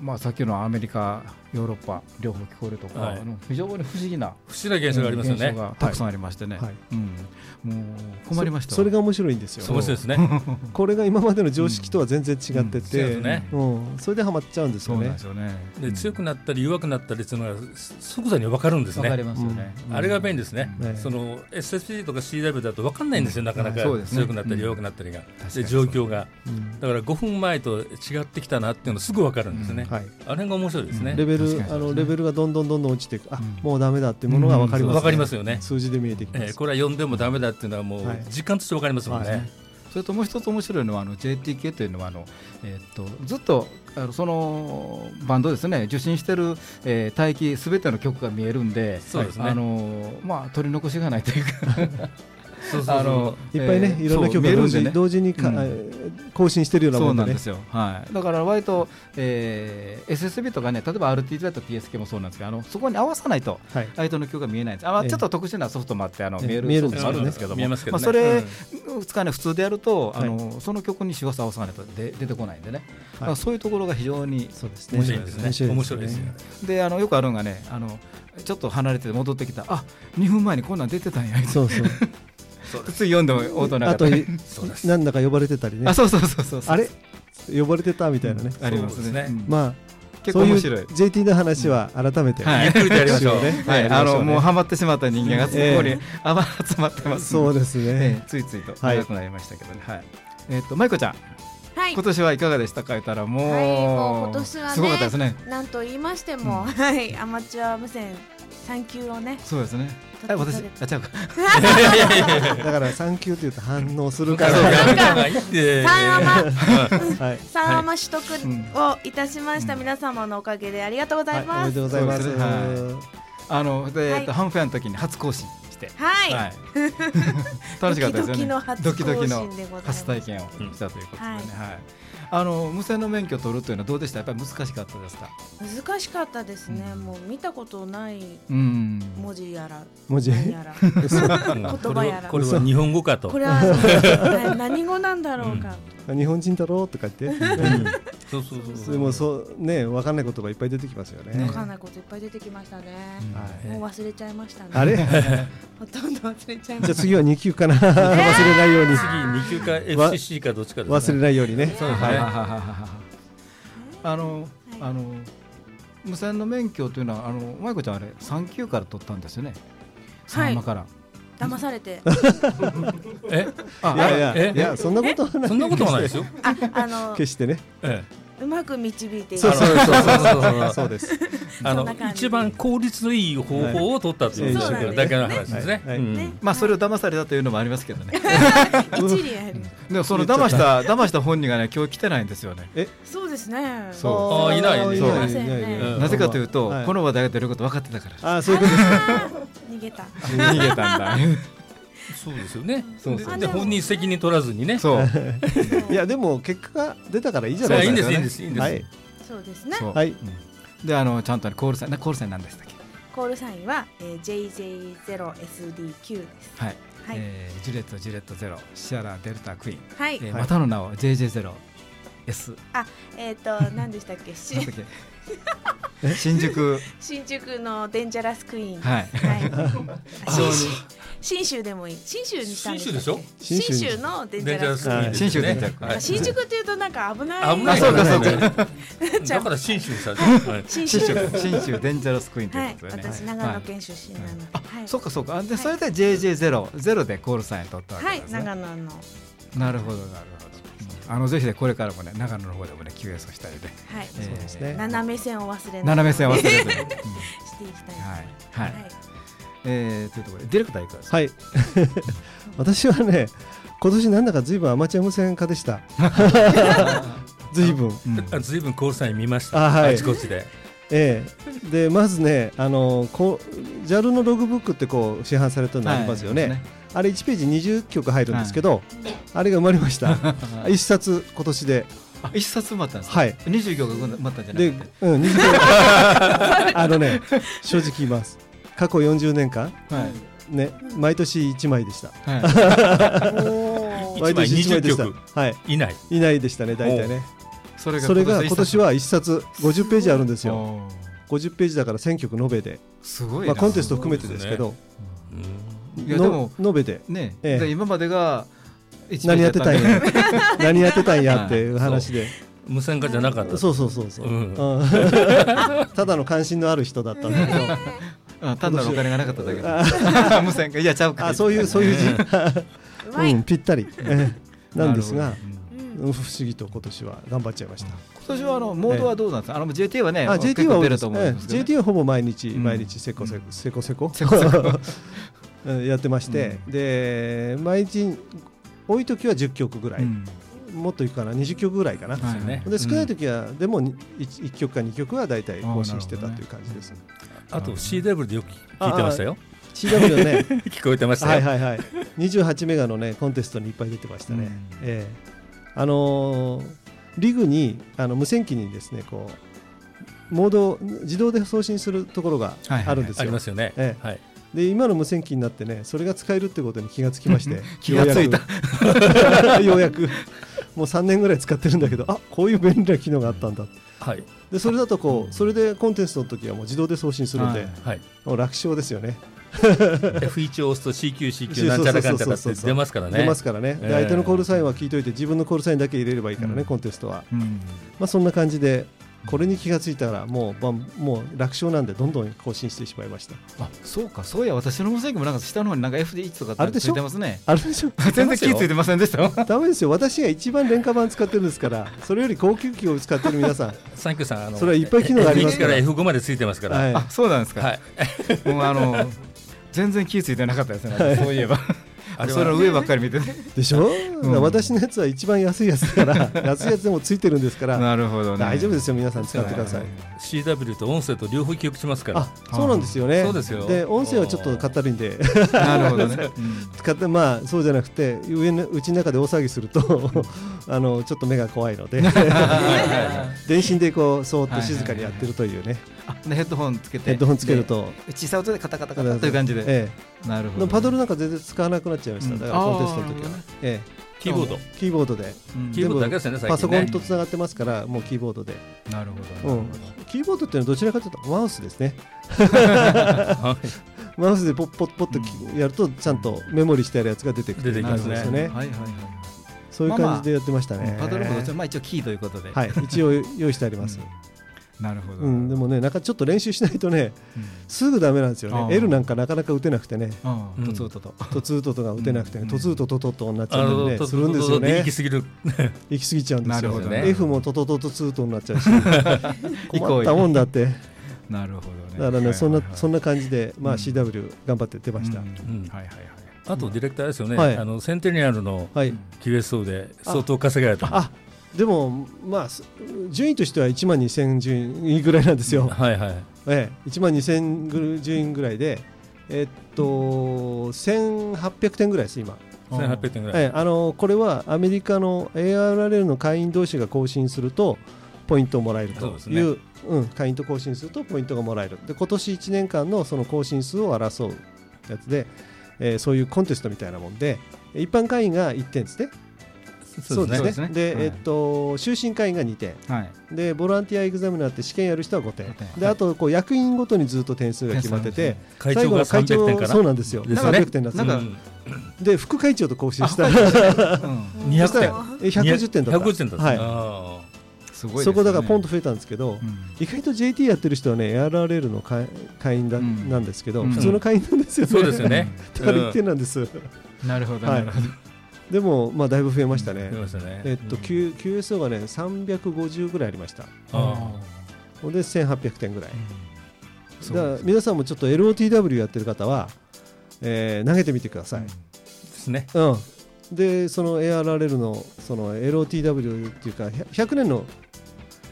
まあ、さっきのアメリカ、ヨーロッパ両方聞こえるとか、はいあの非常に不思議な不思議な現象がありますよね現象。がたくさんありましてね、はいうん、もう困りましたそ *laughs* それが面白いんですよそうですね。*laughs* これが今までの常識とは全然違っててすね。うんそれでハマっちゃうんですよねそうなんですよね。で強くなったり弱くなったりっていうのが即座に分かるんですわかりね。ますよね。あれが便利ですねね。その SSP とか CW だと分かんないんですよ。なかなかそうですね強くなったり弱くなったりが。で状況が。うんだから5分前と違ってきたなっていうのすぐ分かるんですね。はいあれが面白いですね。レベあのレベルがどんどんどんどん落ちていく。あうん。もうダメだっていうものが分かります分かりますよね。数字で見えてきます。えーこれは読んでもダメだっていうのはもうはい。実感として分かりますもんはい。ね。それともう一つ面白いのはあの JTK というのはあの、えーっとずっとあのそのバンドですね。受信してる、えー帯域すべての曲が見えるでそうですね。あのまあ取り残しがないというか *laughs* あのいっぱいねえーいろんな曲が同時ね。同時にかうん。えー更新してるようなそもでね。うんなんですよ、はい、だから割と、えー SSB とかね例えば RT だと PSK もそうなんですけどあのそこに合わさないとはい。相手の曲が見えないんです。あ、まあええ。ちょっと特殊なソフトもあってあのええ。見えるソフトもあるんですけども。見えますけどね。あ、それうん。を使うね普通でやると、あのその曲に手話合わさないとで出てこないんでね、だからそういうところが非常にそうですね。面白いですね。面白いですよ。であのよくあるのがねあのちょっと離れて戻ってきた。あ2分前にこんなん出てたんや。そうそう普通読んでも音なかあとなんだか呼ばれてたりね。あそうそうそうそうあれ？呼ばれてたみたいなね。ありますね。まあ結構面白い。JT の話は改めてはいゆっくりとやりましょう。ねはい、あのもうハマってしまった人間がそこにえあま集まってます。そうですえね。えついついとはい。長くなりましたけどね。はい。えっと舞子ちゃん。はい。今年はいかがでしたか言ったらもう,、はいもう今年はねすごかったですね。なんと言いましても、うん。はいアマチュア無線3級をね。そうですねあ私あちゃうか。*laughs* だから3級って言うと反応するから。三アマはい。三アマ取得うんをいたしました、うん。皆様のおかげでありがとうござはいます。めでとうございます。あので、はい。えっとハンフェアの時に初更新して。はい、はい。*laughs* 楽しかったですよね。ドキドキの初体験をしたということでね、うんはいあの無線の免許を取るというのはどうでした？やっぱり難しかったですか？難しかったですね、うん。もう見たことないうん文字やら文字？何やら。*laughs* うん言葉やら。これはこれは日本語かと。これはな何語なんだろうか、日本人だろうとか言って、そうそうそうそれもそうね、わかんない言葉いっぱい出てきますよね。わかんないこといっぱい出てきましたね、はいもう忘れちゃいましたねあれ？じ *laughs* ほとんど忘れちゃいましたゃあ次は2級かな？忘れないように。次二級か FCC かどっちか。忘れないようにね。そうですね。はいはいはいはいはいあの、あの無線の免許というのはあの舞子ちゃんあれ三級から取ったんですよね。はい三馬から。騙されて *laughs* え、あいやいやえ？いやそんなことはない。そんなことはないですよ。ああの決してね。えうまく導いていそうそうそうそう。そうそうです。え、あの一番効率のいい方法を取ったというだけの話ですね。はい。うん。ね。まあそれを騙されたというのもありますけどね。*laughs* 一理ある。でもその騙した騙した本人がね今日来てないんですよね。そうですね。そう。あーいないいそうないいないいない。うんなぜかというと、はい。この話題が出ること分かってたから。あーそういうことです。逃げた。*laughs* 逃げたんだ。そうですよね。そうそうでで本人責任取らずにね。そう。*laughs* いやでも結果が出たからいいじゃないですか。はいいんですいいんですいいんです。はいそうですねはい。であのちゃんとねコールサインなコールサインなんでしたっけ？コールサインは、えー、JJ0SDQ ですはい。はい、えージュレットジュレットゼロシアラデルタクイーン。はい、えーはいまたの名を JJ ゼロ S。えっ、と何でしたっけ？しなんだっけ？新宿。新宿のデンジャラスクイーン。はい。はい。新州。新州でもいい。新州にしたんです新州でしょ？新新州州のデンジャラスクイーン。はい。新州デンジャラスクイーン。はい新宿っていうとなんか危ない。危ないあそうかそうか。だから新州にしたんですはい。新州。新州。新州デンジャラスクイーンとはいいうことでね。私長野県出身なので。あ、はい。そうかそうか。あでそれで JJ ゼロ。ゼロでコールサイン取ったわはいけですね。長野の。なるほどなるほど。うんあのぜひねこれからもね長野の方でもね QS をしたりで、はいえーそうですね斜め線を忘れない斜め線を忘れずに、う *laughs* んしていきたいはいはい。えー、というところでディレクターいかがですか？はい。*laughs* 私はね今年なんだかずいぶんアマチュア無線化でした。ずいぶん。うんあずいぶんコールサイン見ました。あはいあちこちで。ええ、でまずねあのこう JAL のログブックってこう市販されてるのありますよね,、はいあれ1ページ20曲入るんですけど、あれが埋まりました。*laughs* 一冊今年で。あ一冊埋まったんですか？はい。20行が埋まったんじゃなでくて、うん、20曲。*laughs* あのね正直言います。過去40年間はい。ね毎年1枚でした。はい。*laughs* 一枚一20でした。曲？はい。いない。いないでしたね大体ね。それそれが今年はは1冊50ページあるんですよ。おー50ページだから1000曲延べで、すごいな。まあ、コンテスト含めてですけど。うんいやでもの延べでね、ええ。で今までが1何やってたんや。*laughs* 何やってたんやっていう *laughs* 話で。無線化じゃなかった。そうそうそうそう、うん。うん。*laughs* ただの関心のある人だったんだけどうん単なるお金がなかっただけあ無線かいやちゃうか。あそういうそういう字うんぴったり、ええ。なんですがうん。うん。不思議と今年は頑張っちゃいました。今年はあのモードはどうなんですか、あの JT はねあ結 JT は出ると思うんですけど、ええ JT はほぼ毎日、うん毎日せこせこ。せこせこやってまして、で毎日多い時は10曲ぐらい、うん。もっといくかな20曲ぐらいかな、はいよね。で少ない時は、でも 1, 曲か2曲は大体更新してたという感じです。あと CW でよく聞いてましたよ。CW はね。*laughs* 聞こえてましたよ。はいはいはい。28メガのねコンテストにいっぱい出てましたね。うん。ええ。あのーリグにあの無線機にですねこうモードを自動で送信するところがはいはいはい。ああるんですよ。りますよね。え。はいで今の無線機になってねそれが使えるってことに気がつきまして気がついた。た *laughs* ようやく。もう3年ぐらい使ってるんだけどあこういう便利な機能があったんだ。はい。でそれだとこうそれでコンテストの時はもう自動で送信するんで、はい。はいもう楽勝ですよね。*laughs* F1 を押すと CQCQ なんちゃらかんちゃらって出ますからね。出ますからね、でえ。え相手のコールサインは聞いといて自分のコールサインだけ入れればいいからね、うん。コンテストは、うん。まあ、そんな感じでこれに気がついたらもう、まあもう楽勝なんでどんどん更新してしまいました。あそうか。そういや私の無線機もなんか下の方になんか FD1 とかつあるでしょいてますね。あれでしょ？全然気ついてませんでしたよ。ダメですよ。私が一番廉価版使ってるんですから。それより高級機を使ってる皆さん。サンキューさんあのそれはいっぱい機能があります F1 かからら F5 までついてますから。はい。あそうなんですか、はい。もうあの全然気ついてなかったですね、そういえばあそれの上ばっかり見てね。でしょ、うん。私のやつは一番安いやつだから *laughs* 安いやつでもついてるんですから。なるほどね。大丈夫ですよ皆さん使ってください。CW と音声と両方記憶しますから。あそうなんですよね。そうですよ。で音声はちょっとかったるいんで。なるほどね、*laughs* 使ってまあそうじゃなくて上のうちの中で大騒ぎするとあのちょっと目が怖いので。*laughs* 電信でこうそーっと静かにやってるというね。あでヘッドホンつけて。ヘッドホンつけると。で小さい音でカタカタカタという感じで、えなるほどえパドルなんか全然使わなくなっちゃいました、うん。だからコンテストの時は。あー、えキーボード。え、キーボードで。うん。キーボードだけですよね最パソコンとつながってますからもうキーボードで、なるほど、うん、キーボードっていうのはどちらかというとマウスですね。は *laughs* いマウスでポッポッポッときやるとちゃんとメモリしてあるやつが出てくる。出てき感ますね。じですよね。はいはいはいそういう感じでやってましたね、パドルもどちらまあ一応キーということで、はい。一応用意してあります、なるほど、うん、でもねなんかちょっと練習しないとねうん。すぐダメなんですよね。L なんかなかなか打てなくてね。ああうん。とつととト。ツートとか打てなくてね。うん。トツートトトトになっちゃあうんでねのするんですよね。行き過ぎ。*laughs* る行き過ぎちゃうんですよ。なるほどね。F もトトトトツートになっちゃうし。*laughs* 困ったもんだって。だなるほどね。からねそんなそんなな感じでまあうん。CW 頑張って出ました。ん。はいはいはいあとディレクターですよね、はい。あのセンテニアルのはい。QSO で相当稼がれた。あでもまあす順位としては1万2000順位ぐらいなんですよ。*laughs* はいはい。ええ、1万2000ぐ順位ぐらいで、えっと、1800点ぐらいです、今、1800点ぐらい、ええ、あのこれはアメリカの ARRL の会員同士が更新すると、ポイントをもらえるという、ですうん、会員と更新するとポイントがもらえる、で今年1年間のその更新数を争うやつで、えーそういうコンテストみたいなもんで、一般会員が1点ですね、そうですね。でえっと、終身会員が2点。はい。でボランティアエグザミナーって試験やる人は5点。5点。であとこう役員ごとにずっと点数が決まってて最後の300点かなそうなんですよ。ですよね300点なんですよ。なんかで副会長と更新した。ら *laughs* うん。200そしたらえ110点だった。150点だった、はい。そこだからポンと増えたんですけど、うん。意外と JT やってる人はね ARRL の会会員だ、うん。なんですけど、うん。普通の会員なんですよね、そうですよね。*laughs* だから1点なんです、なるほどはないるほどでもまあだいぶ増えましたね、えっと、うん。QSO がね350ぐらいありました。あほんで1800点ぐらい。そうだから皆さんもちょっと LOTW やってる方は、えー投げてみてください、ですね。うん、でその ARRL のその LOTW っていうか100 100年の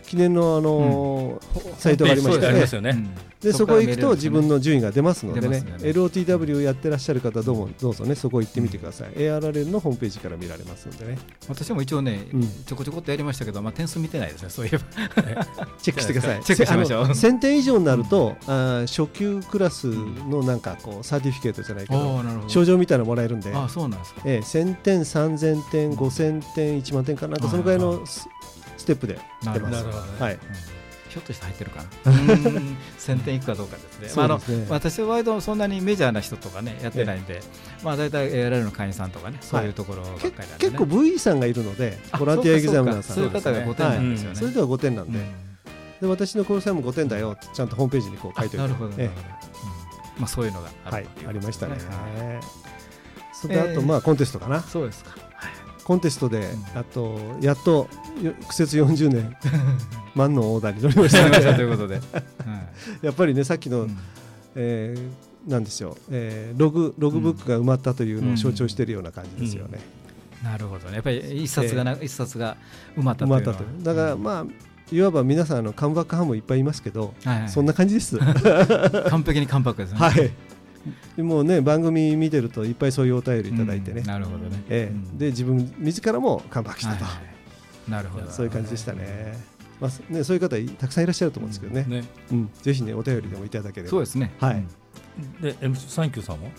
記念のあのサイトがありまして。ねそうですありますよね。でそこへ行くと自分の順位が出ますのでね。ね。LOTW やってらっしゃる方どうもどうぞね。そこ行ってみてください。ARRL のホームページから見られますのでね。私も一応ね、うん。ちょこちょこっとやりましたけど、まあ、点数見てないですね、そういえば。*laughs* チェックしてください。*laughs* チェックしましょう。せあの1000点以上になるとあー初級クラスのなんかこうサーティフィケートじゃないけど。賞状みたいなのもらえるんで。あそうなんですか。ええ1000点3000点5000点1万点かなんかそのぐらいのスステップで出ます。はい。ひょっとして入ってるかな。*laughs* うん。1000点いくかどうかですね。まああの私は割とそんなにメジャーな人とかねやってないんで、まあ大体 ARL の会員さんとかねそういうところばっかけりなんで、ね。結構 V さんがいるのであボランティアエグザミナーさんそういう方が5点なんですよね。それでは5点なんで,、うん。で私の交際も5点だよってちゃんとホームページにこう書いておいて。なるほど、えまあそういうのがあるという。ありましたね、はい。それであとまあコンテストかな、そうですか。コンテストで、うん。あとやっとよ苦節40年。*laughs* 万のオーダーに乗りましたとねいうことで、*laughs* やっぱりねさっきの、うん。えーなんですよ、えーログログブックが埋まったというのを象徴しているような感じですよね、なるほどね。やっぱり一冊がな、一冊が埋まった埋という。だからまあいわば皆さんあのカムバックハムいっぱいいますけど、はいはい。そんな感じです。*laughs* 完璧に関白ですね。はい。でもうね番組見てるといっぱいそういうお便りいただいてね。うんなるほどね。ええうんで自分自らもカムバックしたと、はいはいなるほど。そういう感じでしたね。まあねそういう方いたくさんいらっしゃると思うんですけどね。ね。うん、ぜひねお便りでもいただければ。そうですね。はいうんで、M サンキューさんも？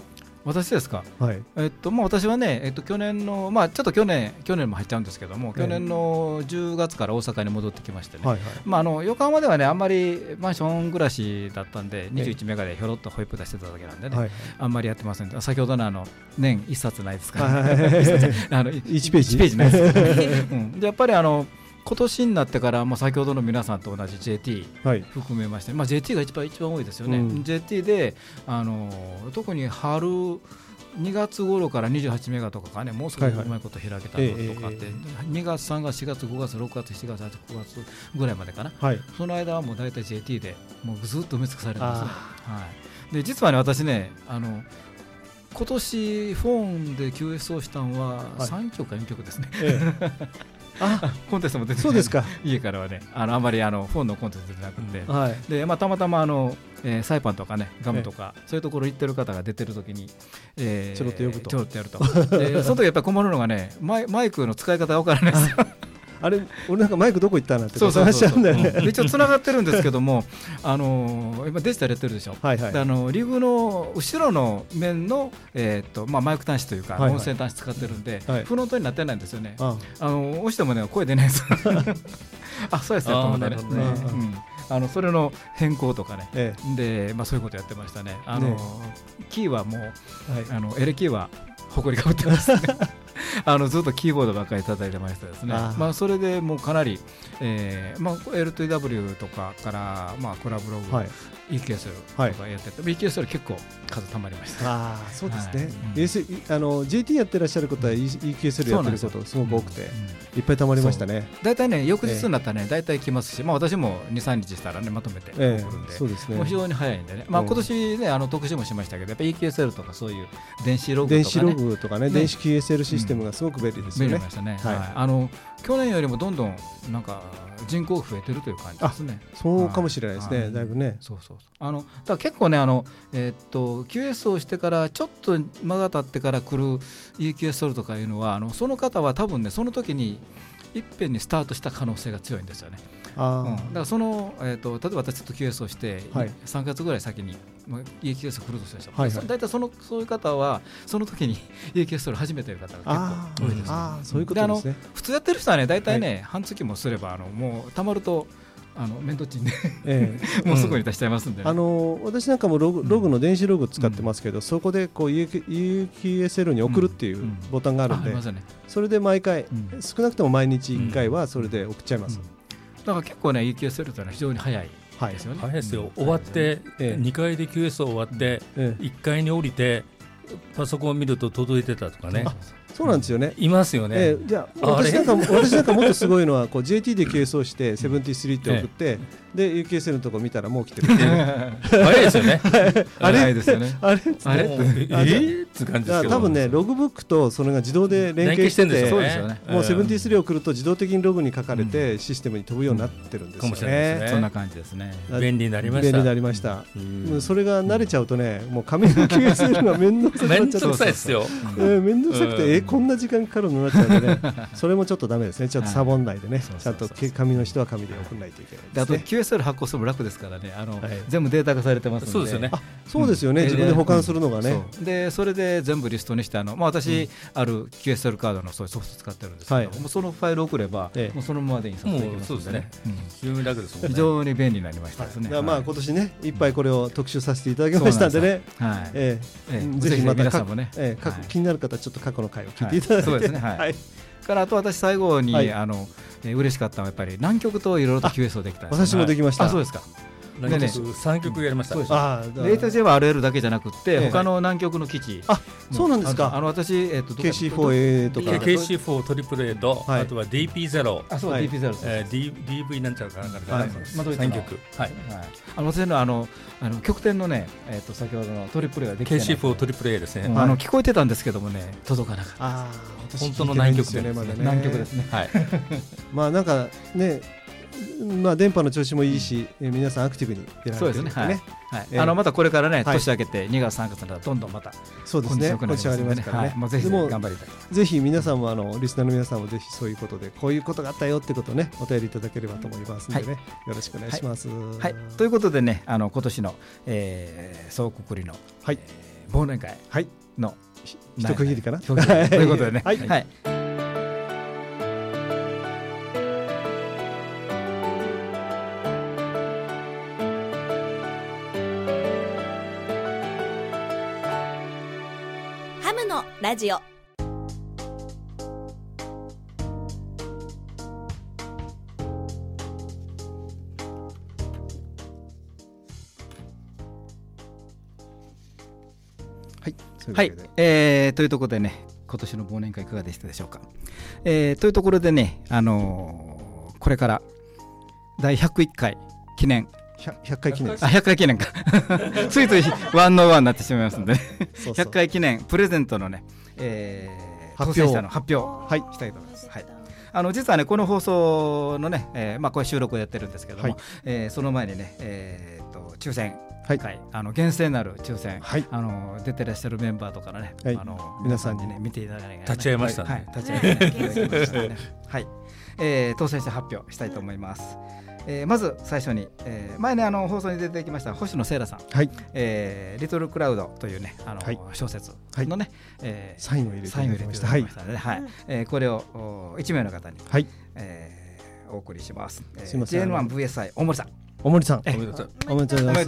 私ですか？はい。えっとまあ私はね、えっと去年のまあちょっと去年去年も入っちゃうんですけども、ええ去年の10月から大阪に戻ってきましてね。はいはい。まあ、あの横浜ではね、あんまりマンション暮らしだったんで、21メガでひょろっとホイップ出してただけなんでね、はい。あんまりやってませんで、先ほどのあの年1冊ないですから、はいね、*laughs* あの1ページ1ページないですから、*laughs* うん、でやっぱりあの今年になってから、まあ、先ほどの皆さんと同じ JT はい。含めまして、まあ、JT が一番一番多いですよね、うん。JT であの特に春2月頃から28メガとかがね、もう少しはいうはい。まいこと開けたとかって、え2月、3月、4月、5月、6月、7月、8月、9月ぐらいまでかな、はい。その間はもう大体 JT でもうずっと埋め尽くされてますはい、で実はね、私ね、あの今年フォンで QS をしたのははい。3曲か4曲ですね、ええ *laughs* あ、コンテストも出てそうですか。家からはね、あのあまりあのフォンのコンテスト出てなくて、はい。でまあ、たまたまあの、えーサイパンとかね、ガムとか、そういうところ行ってる方が出てるときに、えーちょろっと呼ぶとちょろっとやると。でその時やっぱり困るのがねマイ、マイクの使い方が分からないですよ。*laughs* あれ俺なんかマイクどこ行ったなんてそうそうそう探しちゃうんだよね。で一応つながってるんですけども、*laughs* あのー今デジタルやってるでしょ。はいはいで。あのリグの後ろの面の、えーっとまあ、マイク端子というか、音声端子使ってるんで、はいフロントになってないんですよね。あ、あの押してもね声出ないです。*laughs* あそうですよと思ってねあーなるほどねうんあのそれの変更とかね。えで、まあ、そういうことやってましたね。あのねキーはもうえ、はい。あのエレキーは誇りかぶってます、ね。*laughs* *laughs* あのずっとキーボードばっかり叩いてましたですね。まあそれでもうかなり、えーまあ L2W とかからまあコラボログ、はい。EQS とかやってて、EQS 結構数たまりました。ああ、そうですね。はい。うん。あの JT やってらっしゃることは E- EQSL やってることすごく多くて、うん。いっぱいたまりましたね。大体ね翌日になったらね大体来ますし、まあ私も2、3日したらねまとめて送え。るんで。え、。そうですね。もう。非常に早いんでね、まあ、うん。今年ね、あの特集もしましたけど、やっぱり EQSL とかそういう電子ログとか、ね、電子ログとかね、ね電子 QSL システムがすごく便利ですよね。便利になりま。したね、はい。はい。あの去年よりもどんどんなんか人口が増えてるという感じですね。そうかもしれないですね、はい。だいぶね。そうそうそう。あのだから結構ねあの、えーっと QS をしてからちょっと間が経ってから来る EQS とかいうのはあのその方は多分ねその時にいっぺんにスタートした可能性が強いんですよね。あうん、だからその、えー、と例えば私ちょっと QS をして、はい。3ヶ月ぐらい先に、まあ、EQS 来るとしたでしょ、はいはい。そ大体そのそういう方はその時に *laughs* EQS を始めてる方があ結構。多いです、ね、あー、そういうことですね。普通やってる人はね大体ね、半月もすればあのもうたまるとあの面倒ちんでええ。*laughs* もうすぐに出しちゃいますんで、ね。あの私なんかもログうん。ログの電子ログ使ってますけど、そこでこう EQ EQSL に送るっていううん。ボタンがあるんで、ありますよね、それで毎回、うん。少なくとも毎日1回はそれで送っちゃいます。だから結構ね EQS というのは非常に早いはいですよね、早いですよ、終わって、ええ。2階で QS 終わって、ええ。1階に降りて、パソコンを見ると届いてたとかねそう、なんですよね。いますよね、えーじゃああれ私なんかも *laughs* 私なんかもっとすごいのはこう JT で係争して73って送って、で UKSL のとこ見たらもう来てる *laughs* っていう *laughs* 早いですよね。あれ？ですよね。あれ？あれ？ええ？って感じですけど。だから多分ねログブックとそれが自動で連携して連携してんですよね。そうですよね。もううん73送ると自動的にログに書かれてシステムに飛ぶようになってるんですよかもしれないですね。ねそんな感じですね。便利になりました。便利になりました。うん。もうそれが慣れちゃうとね、もう紙の QSL が面倒くさくなっちゃって。めんどくさいですよ。えー面倒くさくて、うんえこんな時間かかるの？なっちゃうんでね、*laughs* それもちょっとダメですね、ちょっとサボんないでね、はいちゃんと紙の人は紙で送らないといけであとないですね。QSL 発行するのも楽ですからね。あの、はい。全部データ化されてますので。そうですよね。あそうですよね、うん自分で保管するのがね。そう。でそれで全部リストにしてあの、まあ、私、ある QSL カードのそういうソフト使ってるんですけど、はい。もうそのファイル送れば、ええ。もうそのままで印刷できますもうそうですね。うん非常に楽ですもんね。非常に便利になりました。ですね。まあはい。今年ね、いっぱいこれを特集させていただきましたんでね、はい。えぜひまた皆さんもね。えー気になる方、ちょっと過去の回を聞いていただいて、はい。そうですねはい。*laughs* はい。からあと私最後に、はい。あのえー嬉しかったのはやっぱり南極といろいろと QS をできた。私もできました。あそうですか南で極三曲やりました。そうです。あーだで 8J は RL だけじゃなくって、ええ。他の南極の基地。あそうなんですか。あの私、えっとどこ KC4A とか。KC4 トリプル A と、はい。あとは DP0 あそう、はい。DP0 です、えー D DV なんちゃうかなんかで、はい。三曲。はい。はい、あの私のあのあの極点のね、えっと先ほどのトリプルができてない。KC4 トリプル A ですね、うん。あの聞こえてたんですけどもね届かなかったあー私本当の南極ですね。南極ですね。はい。*laughs* まあなんかね、まあ電波の調子もいいし、えー皆さんアクティブにやらそうですね。れてるんでね。はい。ええあのまたこれからね、はい。年明けて2月3月にならどんどんまたそうですね。こちらありますからね。はい。もうぜひ頑張りたい。ぜひ皆さんもあのリスナーの皆さんもぜひそういうことでこういうことがあったよってことをねお便りいただければと思いますのでね、よろしくお願いします。はい、ということでねあの今年の、えー、総くくりの、はい。えー忘年会はい。の一区切りかな？*laughs* *laughs* ということでね。はいのラジオはい。そうはいいうわけで、えーというところでね今年の忘年会いかがでしたでしょうか、えーというところでねあのーこれから第101回記念100 100回記念。あ100回記念か。*laughs* ついついワンのワンになってしまいますので。ねそうそう。100回記念プレゼントのね、えー、発表。当選者の発表。はい。したいと思います。はい。あの実はねこの放送のね、えーまあこれ収録をやってるんですけども、はい。えーその前にね、えー、と抽選。はい。会、あの厳正なる抽選、はい。あの出てらっしゃるメンバーとかのね、はい。あの皆さんにね見ていただかない立ち会いましたね。はい、立ち会いましたね。はい、えー当選者発表したいと思います。えーまず最初に、えー前ねあの放送に出てきました星野聖羅さん、はい。えーリトルクラウドというねあの、はい。小説のね、えーサインを入れていただきました。はい。はい。えーこれをお1名の方に、はい。えーお送りします。えーすいません。JN1VSI 大森さん、おもりさん。えおめでとう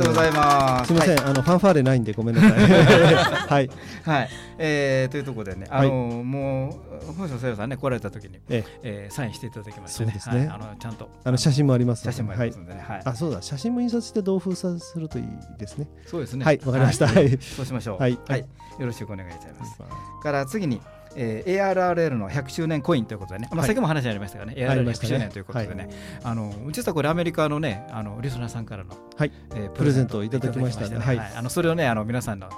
ございます。す。すみません、はい、あのファンファーレないんでごめんなさい。*laughs* はい。はいえーというところでね、あのもう星野聖羅さんね来られた時に、ええーサインしていただきましてね、そうですねはいあのちゃんとあの写真もありますので。写真もありますのでね、はいあ、そうだ。写真も印刷して同封さするといいですね。そうですね。はい、わかりました。ははいい。そうしましょう。はいはい、よろしくお願いいたします。から次に、えー、ARRL の100周年コインということでね、まあ、はい。先も話ありましたがね、あり ARRL100 ましたね。周年ということでね、あの実はこれ、アメリカのね、あのリスナーさんからの、はい。えープレゼントをいただきましたね。いただきはい。あのそれをね、あの皆さんの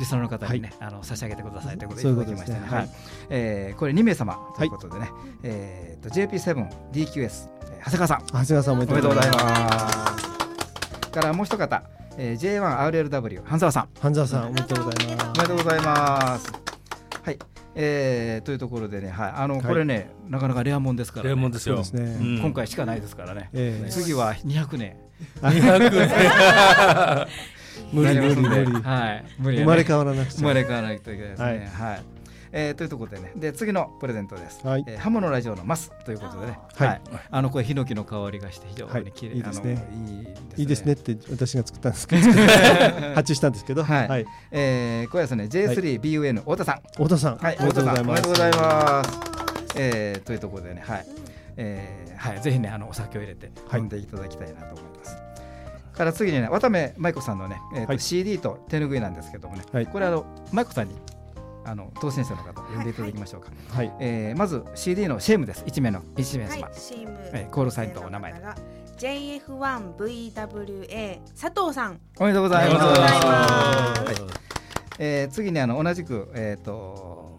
リスナーの方にね、あの差し上げてくださいということでいただきましてね、はい。えーこれ2名様ということでね、えーと JP7DQS、えー長谷川さん、長谷川さんおめでとうございます。からもう一方、えー、J1RLW、半沢さん。半沢さんおめでとうございおまめでとうございます。はい、えー、というところでね、はい、あの、はいこれね、なかなかレアもんですから、ね、レモンですよすねうん今回しかないですからね。ええ次は200年。200年 *laughs* 無理無理無理。はい、無理やね生まれ変わらなくちゃ。生まれ変わらないといけないですね。ははいい。えー、というところでね、で次のプレゼントです。はい。えーハモのラジオのマスということでね、はい。あのこれヒノキの香りがして非常はい。に綺麗、いいですね。いいですね。って私が作ったんですけど、発注したんですけど、はい。はい。えー、これはですね、J3BUN 太田さん。太田さん、はい、おめでとうございます。おめでとうございます。えー、というところでね、はい、えー、はい、ぜひね、あのお酒を入れてはい飲んでいただきたいなと思います。から次にね、渡部舞子さんのね、えーとはい。CD と手ぬぐいなんですけどもね、はい。これあの舞子さんにあの当選者の方呼んでいただきましょうか。はいえーまず CD のシェームです。一名の一名様。はい、チーム、えーコールサインとお名前で JF1VWA 佐藤さんおめでとうございます。ありがとうございますはいえー次にあの同じくえっ、と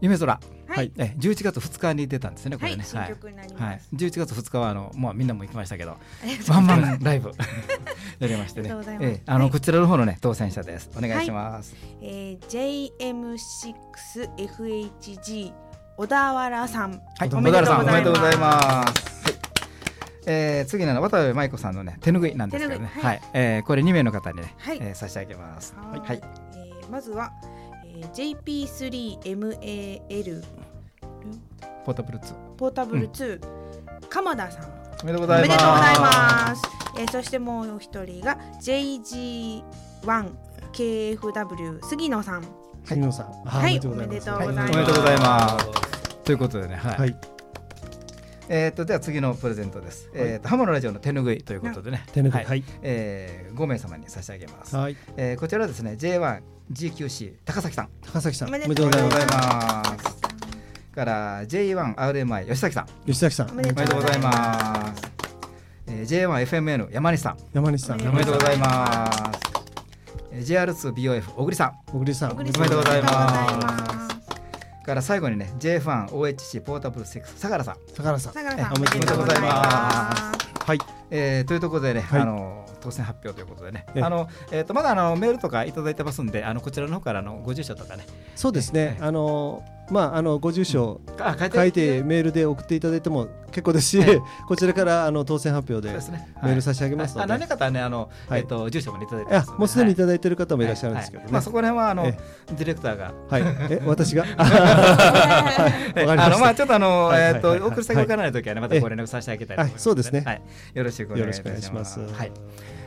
夢空。はい。えー11月2日に出たんですね。こはい、れね。はい、11月2日はあの、まあ、みんなも行きましたけど *laughs* ワンマンライブ。*laughs* やりましてね。えーあの、はい。こちらの方のね当選者です。お願いします、えー、JM6FHG 小田原さん。はい、おめでとうございます。小田原さんおめでとうございます。はいえー、次なの渡部舞子さんのね手ぬぐいなんですけどね。はい。はい、えーこれ2名の方にね、はい。えー差し上げます。はい。はい、えーまずは、えー、JP3MAL ポータブル2ポータブル2、鎌田さん。おめでとうごおざいます。めでとうございます。えー、そしてもう一人が JG1KFW 杉野さん。杉野さん。あはいおめでとうございます。おめでとうございます。おめでとうございます。ということでね、はい。はいえっ、とでは次のプレゼントです。えっ、とハモのラジオの手ぬぐいということでね、はい手ぬぐい。はい。えー、5名様に差し上げます。はい。えー、こちらはですね J1 GQC 高崎さん。高崎さんおおめでとうごございます。から J1RMI 吉崎さん。吉崎さんおめでとうございます。えー、J1FMN 山西さん。山西さんおめでとうございます。えー JR2BOF 小栗さん。小栗さんおめでとうございますから最後にね J1OHC ポータブル6相良さん。高原さん相良さんえおめでとうございますはいえー、というところでね、はいあの当選発表ということでね、ええ。あのえー、とまだあのメールとかいただいてますんで、あのこちらの方からあのご住所とかね、そうですね。ええ。あのまああのご住所あ書いて書いてメールで送っていただいても結構ですしええ。*laughs* こちらからあの当選発表でメール差し上げますので。あ何方はねあの、はい。えっ、と住所もいただいてますんで。もうすでにい。はただいてる方もいらっしゃるんですけどね。はい。まあそこら辺はあの、えディレクターが。はい。え私が？え *laughs* わかりました。あのまあちょっとあの、はい。はい。えっ、と、はい。送り先わからないときはねまたご連絡させてあげたいと思い。ますの、はい。そうですね。はい、よろしくお願いしま。ますす。はい。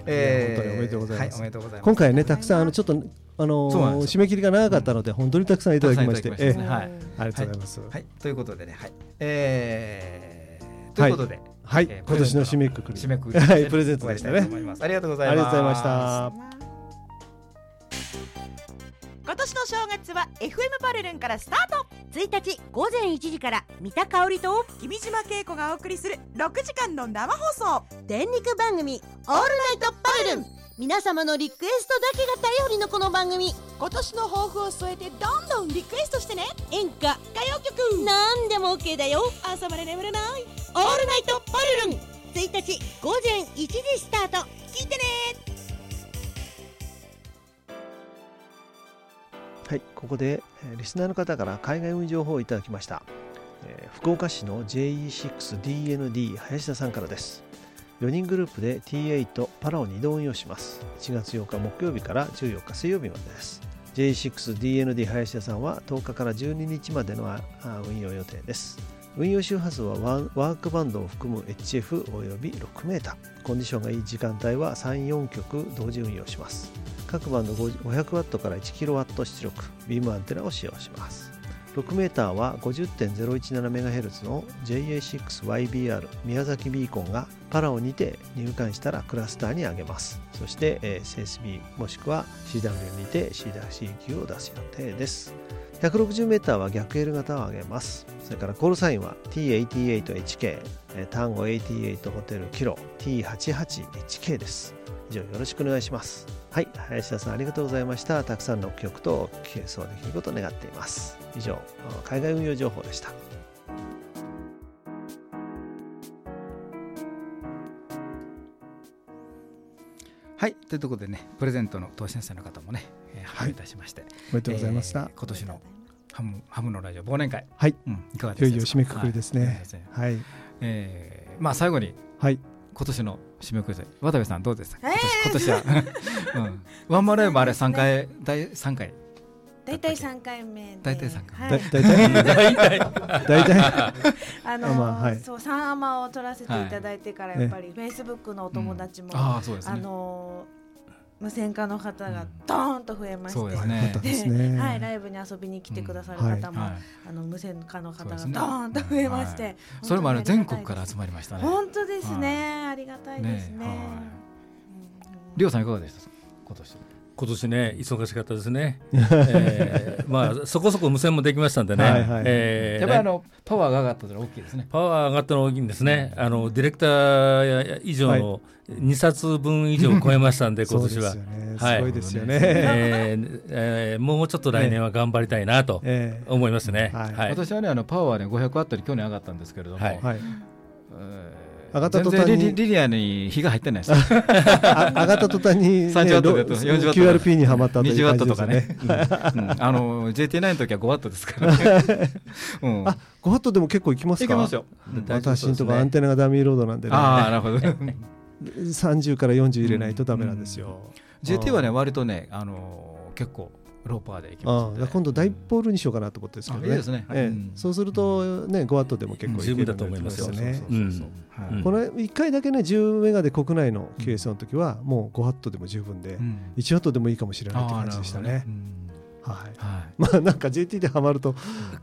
いや本当におめでとうございます。はおめでとうございます。今回はねたくさんあのちょっとあの締め切りが長かったので本当にたくさんいただきまして。ええねはい。ありがとうございます。はい、ということでね、はい。えー、ということで、はい。えー今年の締めくくり。締めくくりはい。プレゼントでしたね。ありがとうございます。が年の正月は FM パルルンからスタート。1日午前1時から三田香織と君島恵子がお送りする6時間の生放送。電力番組「オールナイトパルルン」皆様のリクエストだけが頼りのこの番組。今年の抱負を添えてどんどんリクエストしてね。演歌。歌謡曲。なんでも OK だよ。朝まで眠れない「オールナイトパルルン」1日午前1時スタート。聞いてねはい、ここで、リスナーの方から海外運情報をいただきました、福岡市の JE6DND 林田さんからです。4人グループで T8 パラを2度運用します。1月8日木曜日から14日水曜日までです。J6DND 林田さんは10日から12日までの運用予定です。運用周波数はワワークバンドを含む HF および 6m コンディションがいい時間帯は34曲同時運用します。各バンド 500W から 1kW 出力。ビームアンテナを使用します。6m は 50.017MHz の JA6YBR 宮崎ビーコンがパラオにて入館したらクラスターに上げます。そして、えー SSB もしくは CW にて C-CQ を出す予定です。160m は逆 L 型を上げます。それからコールサインは T88HK えー単語88ホテルキロ T88HK です。以上よろしくお願いします。はい林田さんありがとうございました。たくさんの曲と継奏できることを願っています。以上海外運用情報でした。はい、というところでね、プレゼントの当選者の方もね、えー発表いたしまして、おめでとうございました、えー今年のハムハムのラジオ忘年会、はい。うん、いかがいよいよですか締めくくりですね。はい。はい。えーまあ最後にはい今年の締めくくり渡部さんどうですか、えー。今年は、*laughs* うん、ワンマンライブあれ三回第三回。大体三回目で。大体三回。はい。だ大体。大体。*laughs* あのーまあはい。そう三アマを取らせていただいてからはい。やっぱりフェイスブックのお友達も、ああそうですあねのー無線化の方がドーンと増えまして、そうですよかね。はい、ライブに遊びに来てくださるうん。方も、はい。あの無線化の方がドーンと増えまして、はい。それもあれ全国から集まりましたね。本当ですね、ありがたいですね。ねりょうさんいかがでした？今年今年ね忙しかったですね、*laughs* えー、まあそこそこ無線もできましたんでね。はいはいえーやっぱりあのパワーが上がったのは大きいですね。パワー上がったの大きいんですね。あのディレクター以上の2冊分以上超えましたんで *laughs* 今年は。そうですよね。はい。すごいですよね。えーえーもうちょっと来年は頑張りたいなとええ。思いますね。はい。はい。私はねあのパワーね500ワットに去年上がったんですけれども、はい。はい。えー上がった途端にリリリニアに火が入ってないです。あ上がった途端に、ね、30ワットでロ40ワット QRP にはまったとい20うワットと感じですかよねね。。うんあの JT9 の時は5ワットですからね。*laughs* うんあ、5ワットでも結構いきますか？いけますよ。うん私んとこアンテナがダミーロードなんでね。ああなるほど。*laughs* 30から40入れないとダメなんですよ。JT はねあ割とねあの結構ローパーでいきあますあ今度ダイポールにしようかなと思ってるんですけどね。あいいですね。ええ。うん。そうするとね5ワットでも結構いける十分だと思いますよ。よね。この1回だけね10メガで国内の QS の時はもう5ワットでも十分でうん。1ワットでもいいかもしれないって感じでしたね。なるほど。うんはい。はい。まあなんか JT でハマると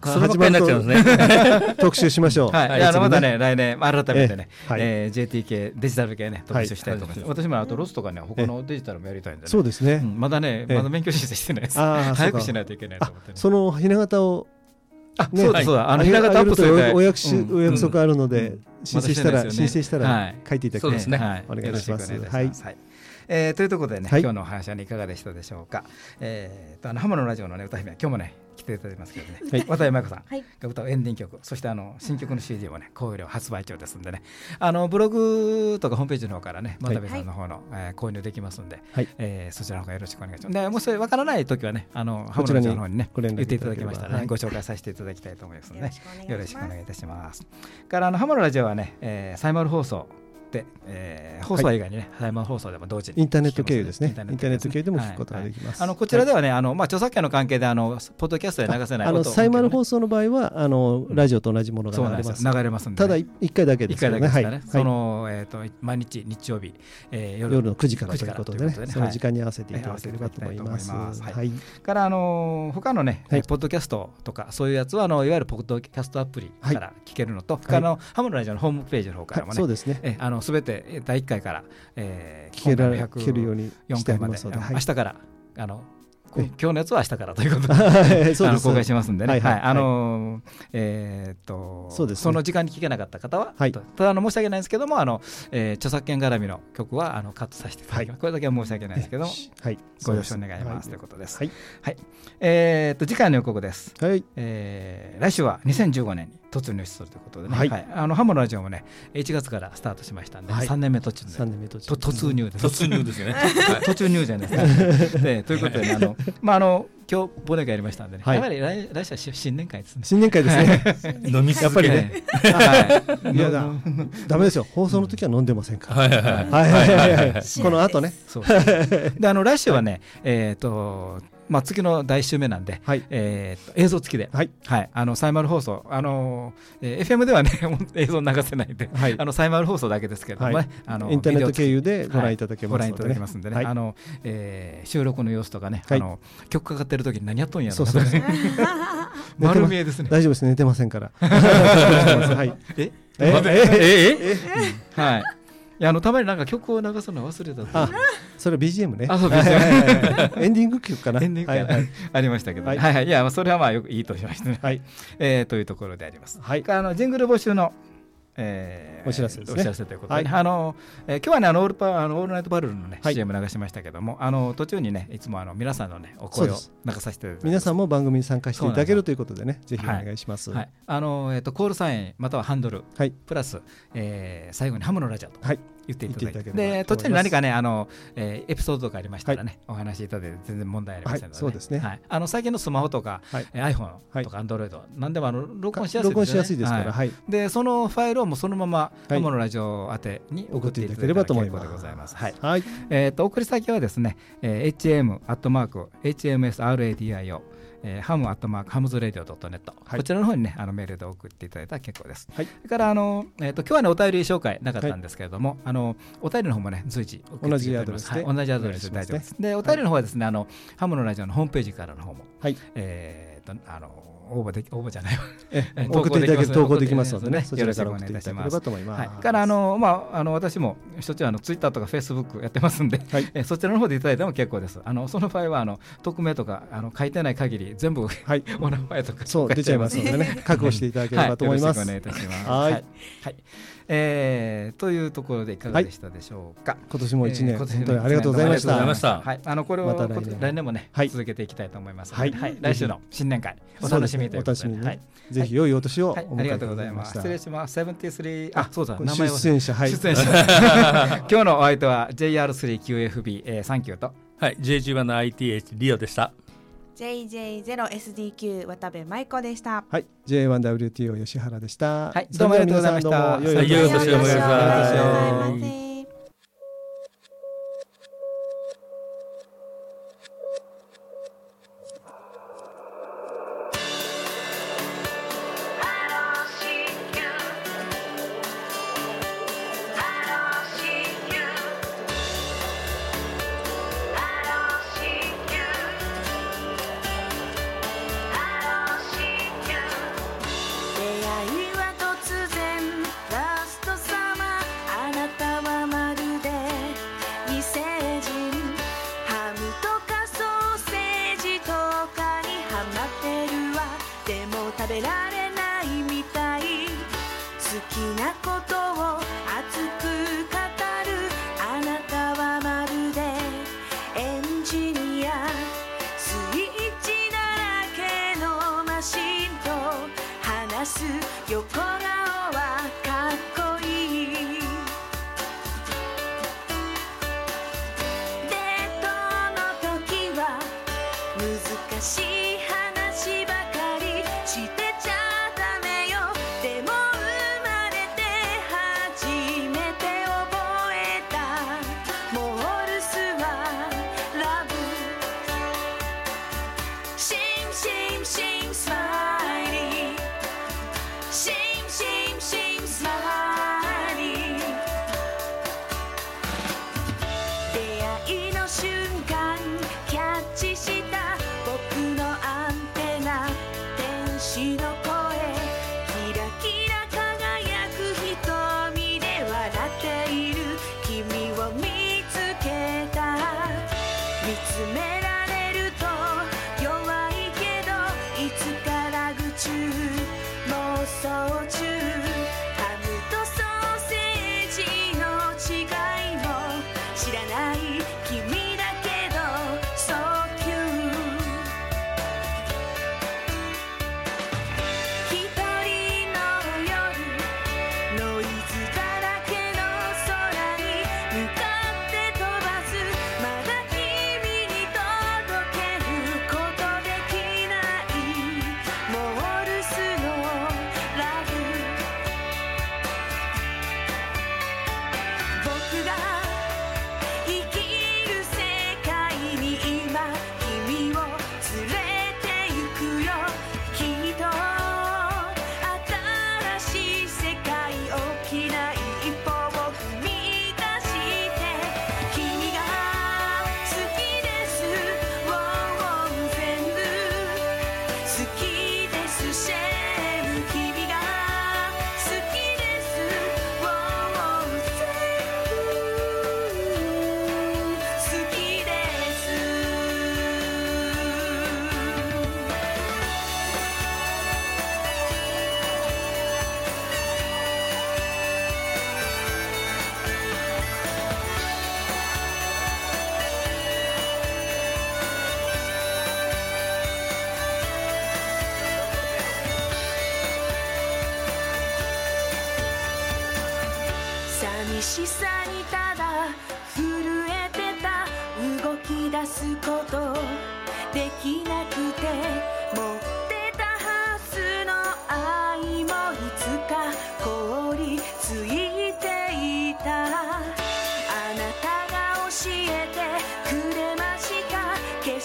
そればっかりになっちゃうんですね。*laughs* 特集しましょう。はい、あのまたいつもね。ね来年改めてね、ええ。JT 系デジタル系ね特集したいと思います。はい。私もあとロスとかね他のデジタルもやりたいんでね。そうですね。うん。まだねええ。まだ免許申請してないです。早くしないといけないと思って。ね。そのひな形をあねそうだそうだ。あのあげひな形アップするお約束うん。お約束あるのでうん。申請したら申請したらはい。書いていただきますそうですね。はい、お願いします。はいえーというところでね、はい。今日のお話はねいかがでしたでしょうか。えーとあの浜野ラジオのね歌姫は今日もね来ていただいてますけどね、はい。渡辺真由子さん。はい。が歌うエンディング曲、そしてあの新曲の CD もね好評発売中ですんでね、あのブログとかホームページの方からね渡辺さんの方の、えー購入できますんで、はい。えーそちらの方よろしくお願いします。でもしそれわからない時はねあの浜野ラジオの方にね言っていただきましたらね、はい。ご紹介させていただきたいと思いますので、ね、よろしくお願い願いいたします。からあのハモのラジオはね、えー、サイマル放送で、えー、放送以外にね、サイマル放送でも同時にインターネット経由ですね。インターネット経由でも聞くはいことができます。あのこちらではね、あのまあ著作権の関係であのポッドキャストで流せないあの音サイマル放送送の場合はあのラジオと同じものが流れます。す流れますんで、ただね、1回だけで一すよね。回だけですからね、はい。そのえっ、と毎日日曜日、えー、夜夜の9時から9時ということでね。その時間に合わせていはい。ただければと思います。はい。からあの他のね、はい。ポッドキャストとかそういうやつはあのいわゆるポッドキャストアプリから聞けるのと、他のハムのラジオのホームページの方からもね、はい。そうですね。えあのすべてえ第1回から、えー、聞けら聞けるように4してあ回まで、はい。明日からあの今日のやつは明日からということではいそ公開しますんでね、はい。いははい。あのーえーっとその時間に聞けなかった方は、はい。とただあの申し訳ないんですけどもあの、えー著作権絡みの曲はあのカットさせていただきます、これだけは申し訳ないですけどもはい。ご了承願いますということです。はい。えーっと次回の予告です。はい。えー来週は2015年に突入するということでね、はい。あのハモのラジオもね1月からスタートしましたんで、はい。3年目途中で。3年目途中。と突入です。突入ですよね。*laughs* 途中入じゃないですか。で *laughs* ということで、ね、あのまああの今日忘年会やりましたんでね、はい。やはり来来週は新年会ですね。新年会ですね。*laughs* 飲みやっぱりね。はいいやだダメですよ。放送の時は飲んでませんから。はいはいはい。はいはいはい。はいこの後ね。そうであの来週はね、えっ、とまあ次の第1週目なんで、はい。えーと映像付きで、はい。はい、あのサイマル放送、あのえー FM ではね *laughs* 映像流せないんで、はい。あのサイマル放送だけですけれどもね、はい。あのインターネット経由でご覧いただけご覧いたますのでね。だけますんでね、はい。あのえー収録の様子とかね、はい。あの曲かかってる時に何やっとんやろそうそう。*laughs* そう丸見えですね。大丈夫です。寝てませんから。*laughs* はい。え？え？え？え？え？はい。いやあのたまになんか曲を流すの忘れたとあそれは BGM ね。あそう BGM はい *laughs* エンディング曲かな。エンディングはいはい。ありましたけど、ははい。い、はい。いやまあそれはまあよくいいとしましてね。はい。えーというところであります。はい。あのジングル募集の、えーお知らせですね。お知らせということでね、はい。あのえー今日はねあのオールパあのオールナイトバルーンのね、はい。CM 流しましたけども、あの途中にねいつもあの皆さんのねお声をそ流させて皆さんも番組に参加していただけるということでねぜひお願いします。はい、あのえっ、とコールサインまたはハンドル、はい。プラス、えー最後にハムのラジオと。はい言っていただいて、で途中に何かねあの、えーエピソードとかありましたらね、お話しいただいて全然問題ありませんので、はいそうですね。はい、あの最近のスマホとか、はい。えー iPhone とか Android、何でもあの録音しやすいですよね。録音しやすいですからはい。はい。でそのファイルをもうそのまま、はい。ハムのラジオ宛てに送っていただければと思います。はい。はい。えー、と送り先はですね、えー、hm アットマーク hamsradio えー、ハムアットマーク hamsradio dot net、はい。こちらの方にねあのメールで送っていただいたら結構です。はい。それからあのえっ、と今日はねお便り紹介なかったんですけれども、あのお便りの方もね随時同じアドレスではい、同じアドレスで大丈夫です。でお便りの方はですねあのハムのラジオのホームページからの方もはい。えー、とあの応募でき応募じゃないわ。ええ送っていただけ投稿できますのでね、そちらからよろしくお願いいたします。送っていただければと思います。はい、からあの、まあ、あの私もしょっちゅうあのツイッターとかフェイスブックやってますんで、はい。えそちらの方でいただいても結構です。あのその場合はあの匿名とかあの書いてない限り全部はい、*laughs* お名前とかそう出ちゃいますのでね、覚悟していただければと思います。はよろしくお願いいたします。はい。はい、はいえーというところでいかがでしたでしょうか。今年も一年、えー本当にありがとうございました。ました。はい、あのこれを、また来年。来年もね、はい。続けていきたいと思いますのはい。で、はい、来週の新年会お楽しみということで、ねお楽しみに。ねはい、ぜひ良いお年をおはい、ありがとうございま。す。した。失礼します。セブンティスリー、あ、そうだ、名前は。出演者、はい。出演者。*laughs* 今日のお相手は JR3QFB、えー、サンキューと。はい。JG1 の ITH リオでした JJ0SDQ 渡部舞子でした。はい、J1WTO 吉原でした。はいどうもありがとうございました。良いお年を良いお年をお迎えください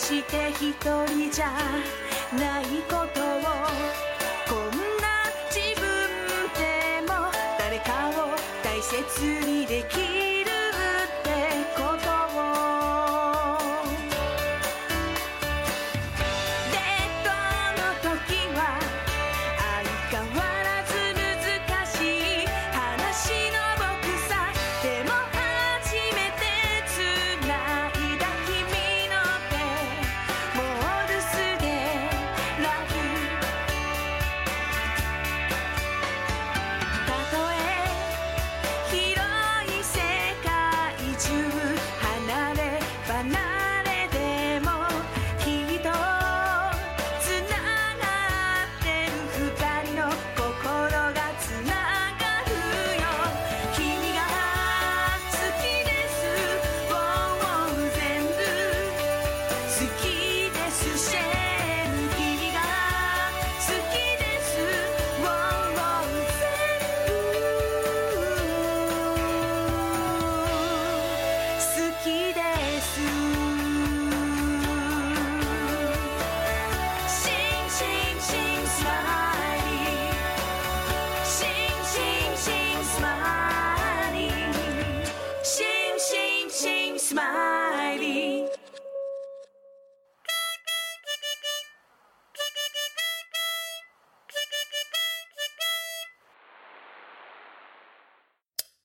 して一人じゃないことを。こんな自分でも誰かを大切にできる。